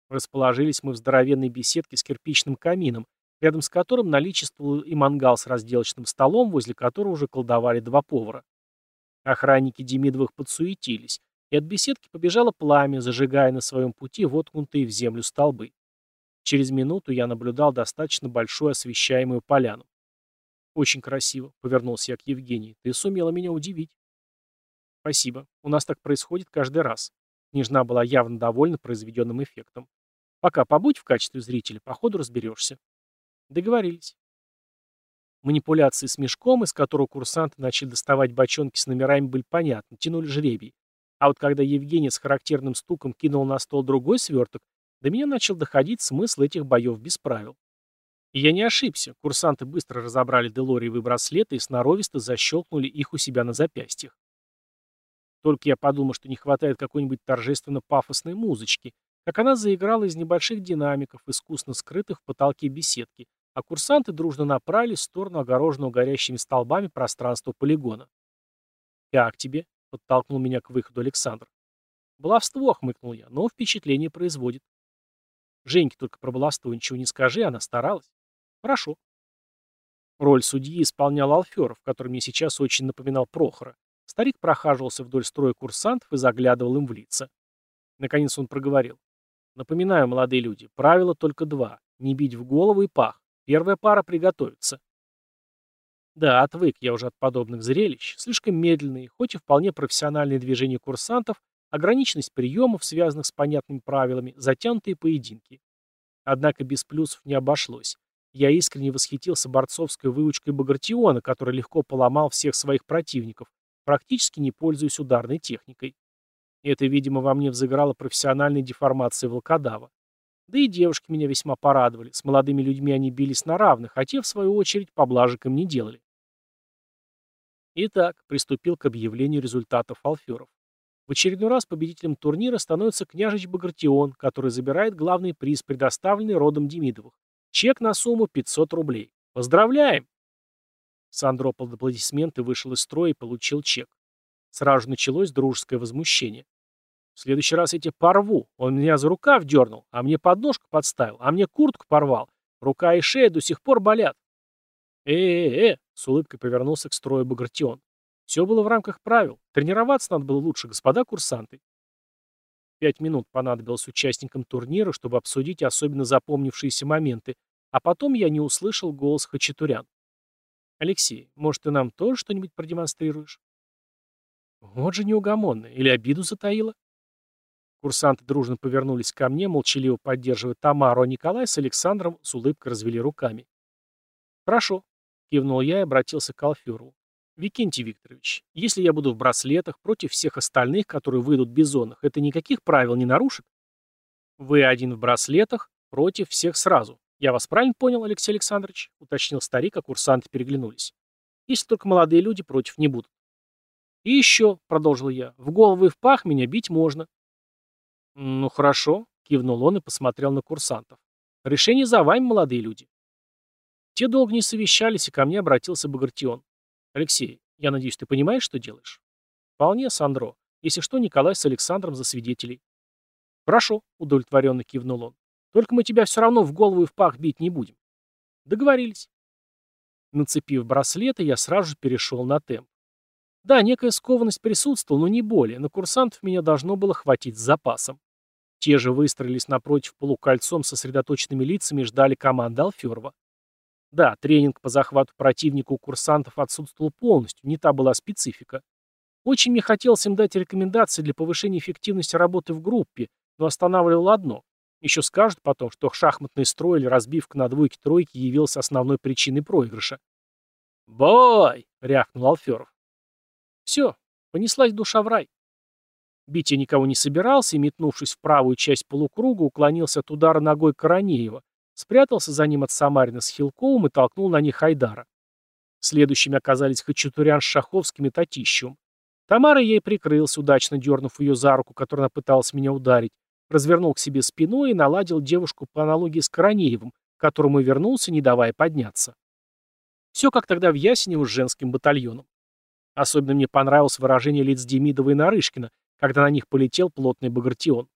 Расположились мы в здоровенной беседке с кирпичным камином, рядом с которым наличествовал и мангал с разделочным столом, возле которого уже колдовали два повара. Охранники Демидовых подсуетились, и от беседки побежало пламя, зажигая на своем пути воткнутые в землю столбы. Через минуту я наблюдал достаточно большую освещаемую поляну. «Очень красиво», — повернулся я к Евгении. «Ты сумела меня удивить». «Спасибо. У нас так происходит каждый раз». Княжна была явно довольна произведенным эффектом. «Пока побудь в качестве зрителя, по ходу разберешься». Договорились. Манипуляции с мешком, из которого курсанты начали доставать бочонки с номерами, были понятны, тянули жребий. А вот когда Евгений с характерным стуком кинул на стол другой сверток, до меня начал доходить смысл этих боев без правил. И я не ошибся. Курсанты быстро разобрали делориевые браслеты и сноровисто защелкнули их у себя на запястьях. Только я подумал, что не хватает какой-нибудь торжественно-пафосной музычки, как она заиграла из небольших динамиков, искусно скрытых в потолке беседки, а курсанты дружно направились в сторону огороженного горящими столбами пространства полигона. «Как тебе?» — подтолкнул меня к выходу Александр. «Баловство», — хмыкнул я, — «но впечатление производит». Женьке только про баловство ничего не скажи, она старалась. Хорошо. Роль судьи исполнял Алферов, который мне сейчас очень напоминал Прохора. Старик прохаживался вдоль строя курсантов и заглядывал им в лица. Наконец он проговорил. Напоминаю, молодые люди, правила только два. Не бить в голову и пах. Первая пара приготовится. Да, отвык я уже от подобных зрелищ. Слишком медленные, хоть и вполне профессиональные движения курсантов, ограниченность приемов, связанных с понятными правилами, затянутые поединки. Однако без плюсов не обошлось. Я искренне восхитился борцовской выучкой Багратиона, который легко поломал всех своих противников, практически не пользуясь ударной техникой. Это, видимо, во мне взыграла профессиональная деформация волкодава. Да и девушки меня весьма порадовали. С молодыми людьми они бились на равных, а те, в свою очередь, поблажек им не делали. Итак, приступил к объявлению результатов алферов. В очередной раз победителем турнира становится княжич Багратион, который забирает главный приз, предоставленный родом Демидовых. Чек на сумму 500 рублей. Поздравляем! Сандро под аплодисменты вышел из строя и получил чек. Сразу началось дружеское возмущение. В следующий раз я тебя порву. Он меня за рукав дернул, а мне подножку подставил, а мне куртку порвал. Рука и шея до сих пор болят. «Э-э-э!» — с улыбкой повернулся к строю Багратион. «Все было в рамках правил. Тренироваться надо было лучше, господа курсанты». Пять минут понадобилось участникам турнира, чтобы обсудить особенно запомнившиеся моменты, а потом я не услышал голос Хачатурян. «Алексей, может, ты нам тоже что-нибудь продемонстрируешь?» «Вот же неугомонная. Или обиду затаила?» Курсанты дружно повернулись ко мне, молчаливо поддерживая Тамару, а Николай с Александром с улыбкой развели руками. «Хорошо», — кивнул я и обратился к Алферову. «Викентий Викторович, если я буду в браслетах против всех остальных, которые выйдут бизонах, это никаких правил не нарушит?» «Вы один в браслетах, против всех сразу. Я вас правильно понял, Алексей Александрович?» — уточнил старик, а курсанты переглянулись. «Если только молодые люди против не будут». «И еще», — продолжил я, — «в голову и в пах меня бить можно. «Ну хорошо», — кивнул он и посмотрел на курсантов. «Решение за вами, молодые люди». Те долго не совещались, и ко мне обратился Багратион. «Алексей, я надеюсь, ты понимаешь, что делаешь?» «Вполне, Сандро. Если что, Николай с Александром за свидетелей». «Хорошо», — удовлетворенно кивнул он. «Только мы тебя все равно в голову и в пах бить не будем». «Договорились». Нацепив браслеты, я сразу же перешел на темп. Да, некая скованность присутствовала, но не более. На курсантов меня должно было хватить с запасом. Те же выстроились напротив полукольцом со сосредоточенными лицами и ждали команды Алферова. Да, тренинг по захвату противника у курсантов отсутствовал полностью, не та была специфика. Очень мне хотелось им дать рекомендации для повышения эффективности работы в группе, но останавливало одно. Еще скажут потом, что шахматный строй или разбивка на двойки-тройки явился основной причиной проигрыша. «Бой!» — рявкнул Алферов. Все, понеслась душа в рай. Бить я никого не собирался и, метнувшись в правую часть полукруга, уклонился от удара ногой Коронеева, спрятался за ним от Самарина с Хилковым и толкнул на них Хайдара. Следующими оказались Хачатурян с Шаховским и Татищевым. Тамара ей прикрылся, удачно дернув ее за руку, которой она пыталась меня ударить, развернул к себе спиной и наладил девушку по аналогии с Коронеевым, к которому вернулся, не давая подняться. Все как тогда в Ясенево с женским батальоном. Особенно мне понравилось выражение лиц Демидова и Нарышкина, когда на них полетел плотный багратион.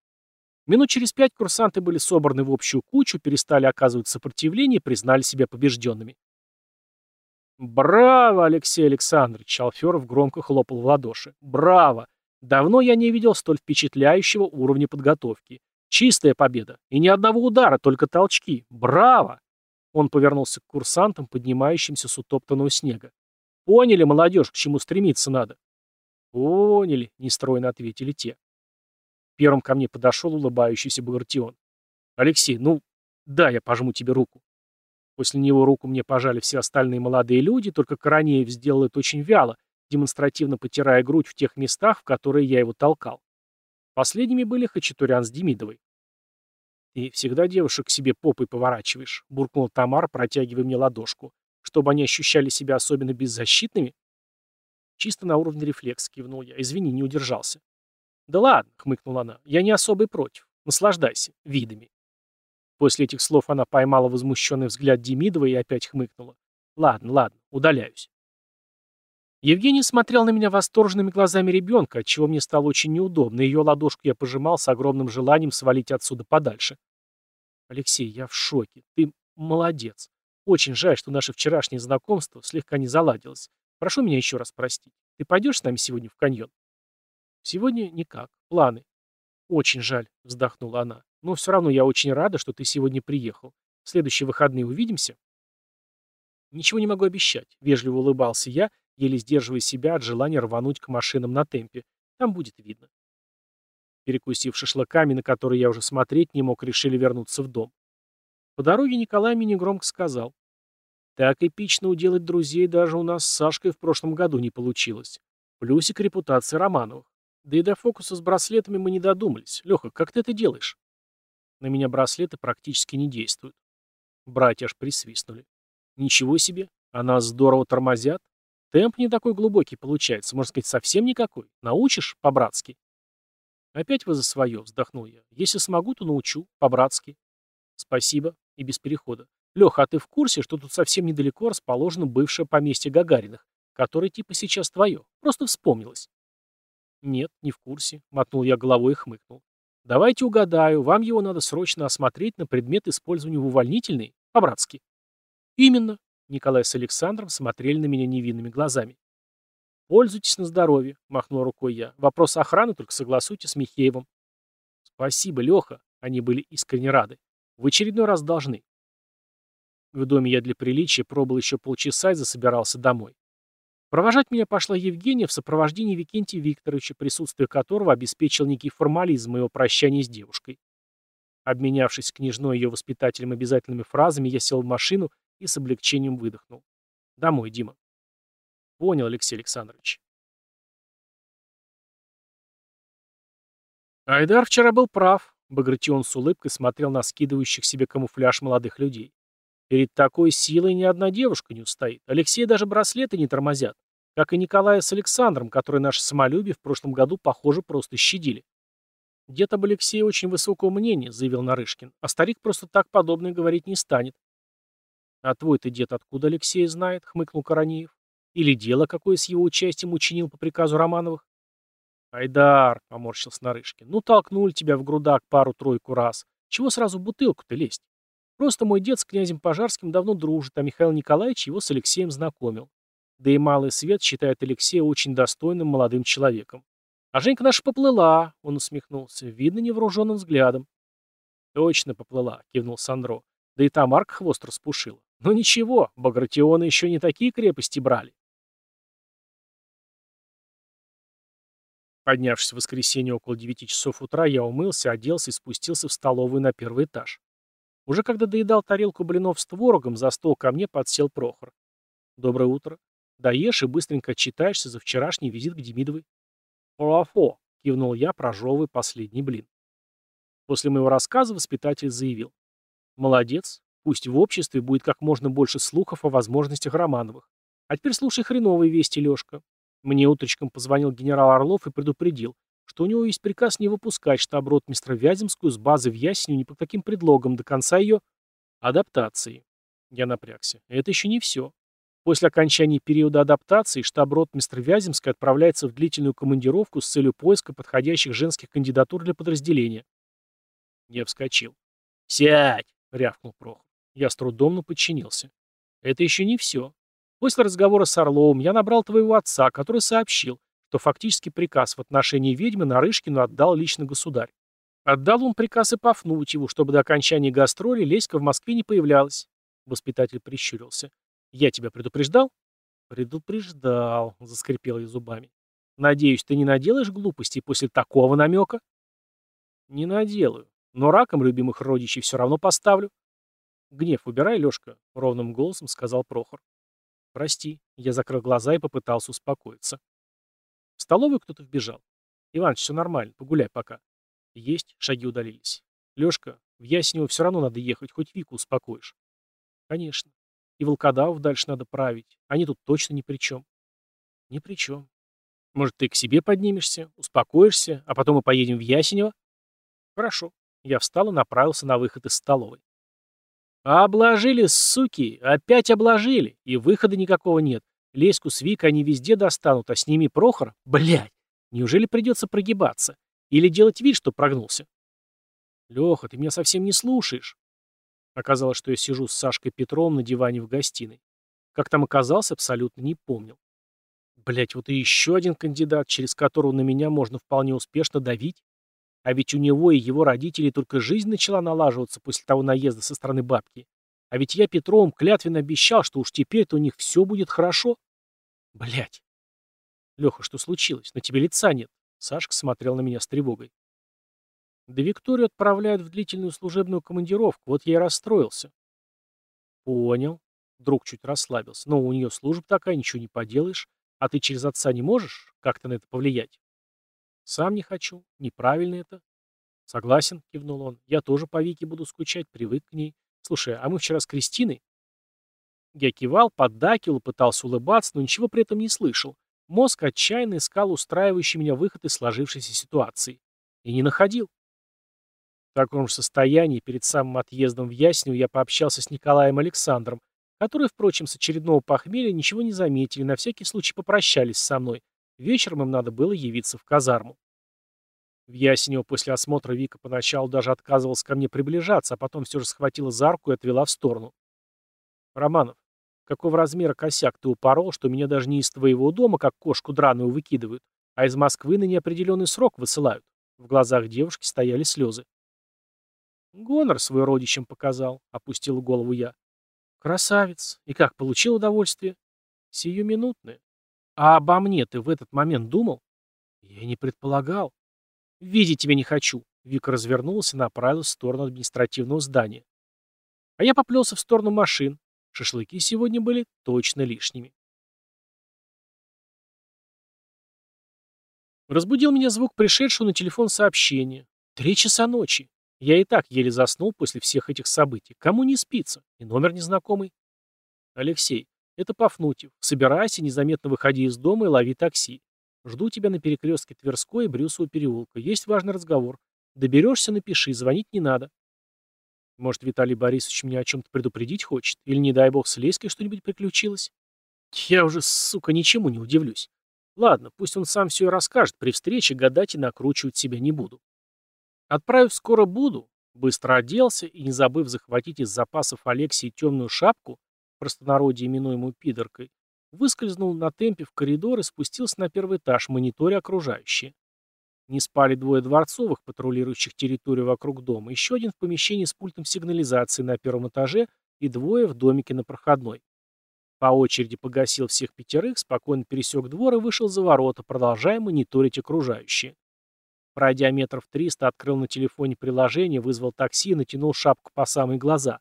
Минут через пять курсанты были собраны в общую кучу, перестали оказывать сопротивление и признали себя побежденными. «Браво, Алексей Александрович!» Алферов громко хлопал в ладоши. «Браво! Давно я не видел столь впечатляющего уровня подготовки. Чистая победа. И ни одного удара, только толчки. Браво!» Он повернулся к курсантам, поднимающимся с утоптанного снега. «Поняли, молодежь, к чему стремиться надо?» «Поняли», — нестройно ответили те. Первым ко мне подошел улыбающийся Багратион. «Алексей, ну, да, я пожму тебе руку». После него руку мне пожали все остальные молодые люди, только Коронеев сделал это очень вяло, демонстративно потирая грудь в тех местах, в которые я его толкал. Последними были Хачатурян с Демидовой. «Ты всегда девушек к себе попой поворачиваешь», — буркнул Тамар, протягивая мне ладошку, «чтобы они ощущали себя особенно беззащитными?» «Чисто на уровне рефлекс», — кивнул я. «Извини, не удержался». «Да ладно», — хмыкнула она, — «я не особо против. Наслаждайся видами». После этих слов она поймала возмущенный взгляд Демидова и опять хмыкнула. «Ладно, ладно, удаляюсь». Евгений смотрел на меня восторженными глазами ребенка, отчего мне стало очень неудобно, ее ладошку я пожимал с огромным желанием свалить отсюда подальше. «Алексей, я в шоке. Ты молодец. Очень жаль, что наше вчерашнее знакомство слегка не заладилось. Прошу меня еще раз простить. Ты пойдешь с нами сегодня в каньон?» «Сегодня никак. Планы». «Очень жаль», — вздохнула она. Но все равно я очень рада, что ты сегодня приехал. В следующие выходные увидимся?» «Ничего не могу обещать», — вежливо улыбался я, еле сдерживая себя от желания рвануть к машинам на темпе. Там будет видно. Перекусив шашлыками, на которые я уже смотреть не мог, решили вернуться в дом. По дороге Николай мне негромко сказал. «Так эпично уделать друзей даже у нас с Сашкой в прошлом году не получилось. Плюсик репутации Романовых. Да и до фокуса с браслетами мы не додумались. Леха, как ты это делаешь?» На меня браслеты практически не действуют. Братья аж присвистнули. Ничего себе, а нас здорово тормозят. Темп не такой глубокий получается, можно сказать, совсем никакой. Научишь по-братски? Опять вы за свое, вздохнул я. Если смогу, то научу, по-братски. Спасибо, и без перехода. Леха, а ты в курсе, что тут совсем недалеко расположено бывшее поместье Гагариных, которое типа сейчас твое? Просто вспомнилось. Нет, не в курсе, мотнул я головой и хмыкнул. Давайте угадаю, вам его надо срочно осмотреть на предмет использования в увольнительной, по-братски. Именно. Николай с Александром смотрели на меня невинными глазами. «Пользуйтесь на здоровье», — махнул рукой я. «Вопрос охраны только согласуйте с Михеевым». «Спасибо, Леха», — они были искренне рады. «В очередной раз должны». В доме я для приличия пробыл еще полчаса и засобирался домой. Провожать меня пошла Евгения в сопровождении Викентия Викторовича, присутствие которого обеспечил некий формализм моего прощания с девушкой. Обменявшись княжной ее воспитателем обязательными фразами, я сел в машину и с облегчением выдохнул. «Домой, Дима». «Понял, Алексей Александрович». Айдар вчера был прав. Багратион с улыбкой смотрел на скидывающих себе камуфляж молодых людей. Перед такой силой ни одна девушка не устоит. Алексей даже браслеты не тормозят. Как и Николая с Александром, которые наше самолюбие в прошлом году, похоже, просто щадили. Дед об Алексее очень высокого мнения, заявил Нарышкин. А старик просто так подобное говорить не станет. А твой-то дед откуда Алексей знает, хмыкнул Коронеев. Или дело какое с его участием учинил по приказу Романовых? Айдар, поморщился Нарышкин, ну толкнули тебя в грудак пару-тройку раз. Чего сразу бутылку-то лезть? Просто мой дед с князем Пожарским давно дружит, а Михаил Николаевич его с Алексеем знакомил. Да и Малый Свет считает Алексея очень достойным молодым человеком. А Женька наша поплыла, он усмехнулся, видно невооруженным взглядом. Точно поплыла, кивнул Сандро. Да и Тамарка хвост распушила. Но ничего, багратионы еще не такие крепости брали. Поднявшись в воскресенье около девяти часов утра, я умылся, оделся и спустился в столовую на первый этаж. Уже когда доедал тарелку блинов с творогом, за стол ко мне подсел Прохор. «Доброе утро. Доешь и быстренько отчитаешься за вчерашний визит к Демидовой». «Парафо», — кивнул я, прожевывая последний блин. После моего рассказа воспитатель заявил. «Молодец. Пусть в обществе будет как можно больше слухов о возможностях Романовых. А теперь слушай хреновые вести, Лешка. Мне утречком позвонил генерал Орлов и предупредил. что у него есть приказ не выпускать штаб-ротмистра Вяземскую с базы в Ясеню ни по каким предлогам до конца ее адаптации. Я напрягся. Это еще не все. После окончания периода адаптации штаб-ротмистр Вяземская отправляется в длительную командировку с целью поиска подходящих женских кандидатур для подразделения. Я вскочил. «Сядь!» — рявкнул Прохор. Я с трудом, подчинился. Это еще не все. После разговора с Орловым я набрал твоего отца, который сообщил, что фактически приказ в отношении ведьмы Нарышкину отдал лично государь. Отдал он приказ и Пафнутьеву, чтобы до окончания гастроли Леська в Москве не появлялась. Воспитатель прищурился. «Я тебя предупреждал?» «Предупреждал», — заскрипел я зубами. «Надеюсь, ты не наделаешь глупостей после такого намека?» «Не наделаю. Но раком любимых родичей все равно поставлю». «Гнев убирай, Лешка», — ровным голосом сказал Прохор. «Прости». Я закрыл глаза и попытался успокоиться. В столовую кто-то вбежал. «Иваныч, все нормально, погуляй пока». «Есть», — шаги удалились. «Лешка, в Ясенево все равно надо ехать, хоть Вику успокоишь». «Конечно. И волкодавов дальше надо править. Они тут точно ни при чем». «Ни при чем. Может, ты к себе поднимешься, успокоишься, а потом мы поедем в Ясенево?» «Хорошо». Я встал и направился на выход из столовой. «Обложили, суки! Опять обложили! И выхода никакого нет. Леську с Викой они везде достанут, а с ними Прохор? Блядь! Неужели придется прогибаться? Или делать вид, что прогнулся?» «Леха, ты меня совсем не слушаешь». Оказалось, что я сижу с Сашкой Петром на диване в гостиной. Как там оказался, абсолютно не помнил. Блять, вот и еще один кандидат, через которого на меня можно вполне успешно давить. А ведь у него и его родителей только жизнь начала налаживаться после того наезда со стороны бабки. А ведь я Петровым клятвенно обещал, что уж теперь-то у них все будет хорошо. Блять. Леха, что случилось? На тебе лица нет. Сашка смотрел на меня с тревогой. Да Викторию отправляют в длительную служебную командировку, вот я и расстроился. Понял. Друг чуть расслабился. Но у нее служба такая, ничего не поделаешь. А ты через отца не можешь как-то на это повлиять? Сам не хочу. Неправильно это. Согласен, кивнул он. Я тоже по Вике буду скучать, привык к ней. Слушай, а мы вчера с Кристиной? Я кивал, поддакивал, пытался улыбаться, но ничего при этом не слышал. Мозг отчаянно искал устраивающий меня выход из сложившейся ситуации. И не находил. В таком же состоянии перед самым отъездом в Ясню я пообщался с Николаем Александром, которые, впрочем, с очередного похмелья ничего не заметили, на всякий случай попрощались со мной, Вечером им надо было явиться в казарму. В Ясенево после осмотра Вика поначалу даже отказывалась ко мне приближаться, а потом все же схватила за руку и отвела в сторону. «Романов, какого размера косяк ты упорол, что меня даже не из твоего дома, как кошку драную, выкидывают, а из Москвы на неопределенный срок высылают?» В глазах девушки стояли слезы. «Гонор свой родичам показал», — опустил голову я. «Красавец! И как, получил удовольствие?» «Сиюминутное. А обо мне ты в этот момент думал? Я не предполагал. Видеть тебя не хочу. Вика развернулась и направилась в сторону административного здания. А я поплелся в сторону машин. Шашлыки сегодня были точно лишними. Разбудил меня звук пришедшего на телефон сообщения. Три часа ночи. Я и так еле заснул после всех этих событий. Кому не спится? И номер незнакомый. Алексей, это Пафнутьев. Собирайся, незаметно выходи из дома и лови такси. Жду тебя на перекрестке Тверской и Брюсового переулка. Есть важный разговор. Доберешься, напиши, звонить не надо. Может, Виталий Борисович меня о чем-то предупредить хочет? Или, не дай бог, с Леськой что-нибудь приключилось? Я уже, сука, ничему не удивлюсь. Ладно, пусть он сам все и расскажет. При встрече гадать и накручивать себя не буду. Отправив скоро буду, быстро оделся и, не забыв захватить из запасов Алексии темную шапку, простонародье именуемую пидоркой, выскользнул на темпе в коридор и спустился на первый этаж, мониторя окружающие. Не спали двое дворцовых, патрулирующих территорию вокруг дома, еще один в помещении с пультом сигнализации на первом этаже и двое в домике на проходной. По очереди погасил всех пятерых, спокойно пересек двор и вышел за ворота, продолжая мониторить окружающие. Пройдя метров триста, открыл на телефоне приложение, вызвал такси и натянул шапку по самые глаза.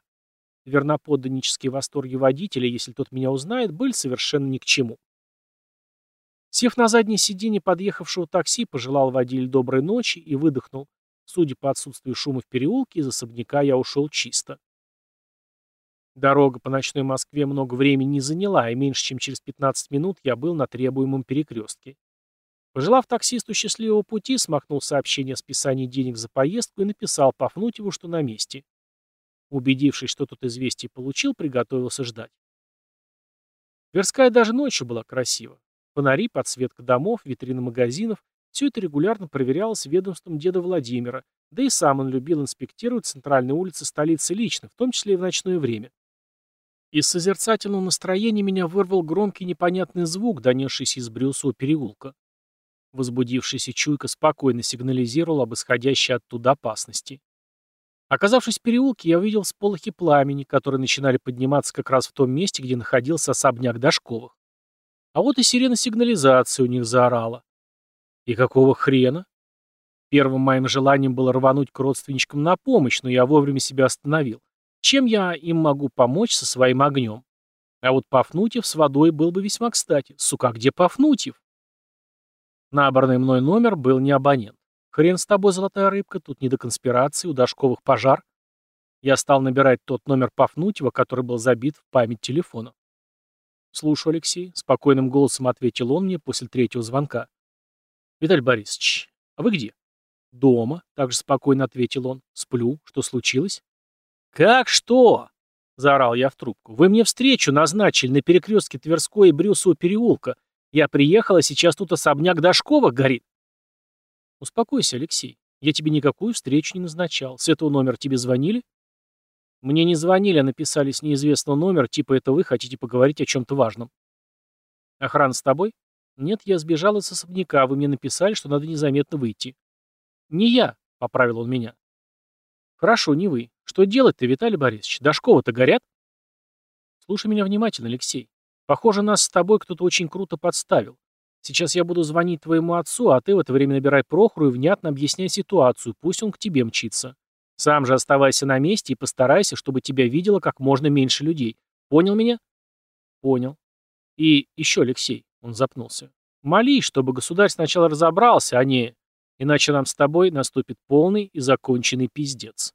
Верноподданнические восторги водителя, если тот меня узнает, были совершенно ни к чему. Сев на заднее сиденье подъехавшего такси, пожелал водитель доброй ночи и выдохнул. Судя по отсутствию шума в переулке, из особняка я ушел чисто. Дорога по ночной Москве много времени не заняла, и меньше чем через 15 минут я был на требуемом перекрестке. Пожелав таксисту счастливого пути, смахнул сообщение о списании денег за поездку и написал Пафнутьеву, что на месте. Убедившись, что тот известие получил, приготовился ждать. Тверская даже ночью была красива. Фонари, подсветка домов, витрины магазинов – все это регулярно проверялось ведомством деда Владимира, да и сам он любил инспектировать центральные улицы столицы лично, в том числе и в ночное время. Из созерцательного настроения меня вырвал громкий непонятный звук, донесшийся из Брюсового переулка. Возбудившийся чуйка спокойно сигнализировал об исходящей оттуда опасности. Оказавшись в переулке, я увидел сполохи пламени, которые начинали подниматься как раз в том месте, где находился особняк Дашковых. А вот и сирена сигнализации у них заорала. И какого хрена? Первым моим желанием было рвануть к родственничкам на помощь, но я вовремя себя остановил. Чем я им могу помочь со своим огнем? А вот Пафнутьев с водой был бы весьма кстати. Сука, где Пафнутьев? Набранный мной номер был не абонент. Хрен с тобой, золотая рыбка, тут не до конспирации, у Дашковых пожар. Я стал набирать тот номер Пафнутьева, который был забит в память телефона. «Слушаю, Алексей», — спокойным голосом ответил он мне после третьего звонка. «Виталий Борисович, а вы где?» «Дома», — также спокойно ответил он. «Сплю. Что случилось?» «Как что?» — заорал я в трубку. «Вы мне встречу назначили на перекрестке Тверской и Брюсового переулка. Я приехал, а сейчас тут особняк Дашкова горит». «Успокойся, Алексей. Я тебе никакую встречу не назначал. С этого номера тебе звонили?» «Мне не звонили, а написали с неизвестного номера, типа это вы хотите поговорить о чем-то важном». «Охрана с тобой?» «Нет, я сбежал из особняка, вы мне написали, что надо незаметно выйти». «Не я», — поправил он меня. «Хорошо, не вы. Что делать-то, Виталий Борисович? Дашкова-то горят?» «Слушай меня внимательно, Алексей. Похоже, нас с тобой кто-то очень круто подставил. Сейчас я буду звонить твоему отцу, а ты в это время набирай Прохору и внятно объясняй ситуацию, пусть он к тебе мчится. Сам же оставайся на месте и постарайся, чтобы тебя видело как можно меньше людей. Понял меня? Понял. И еще, Алексей, он запнулся. Молись, чтобы государь сначала разобрался, а не... Иначе нам с тобой наступит полный и законченный пиздец.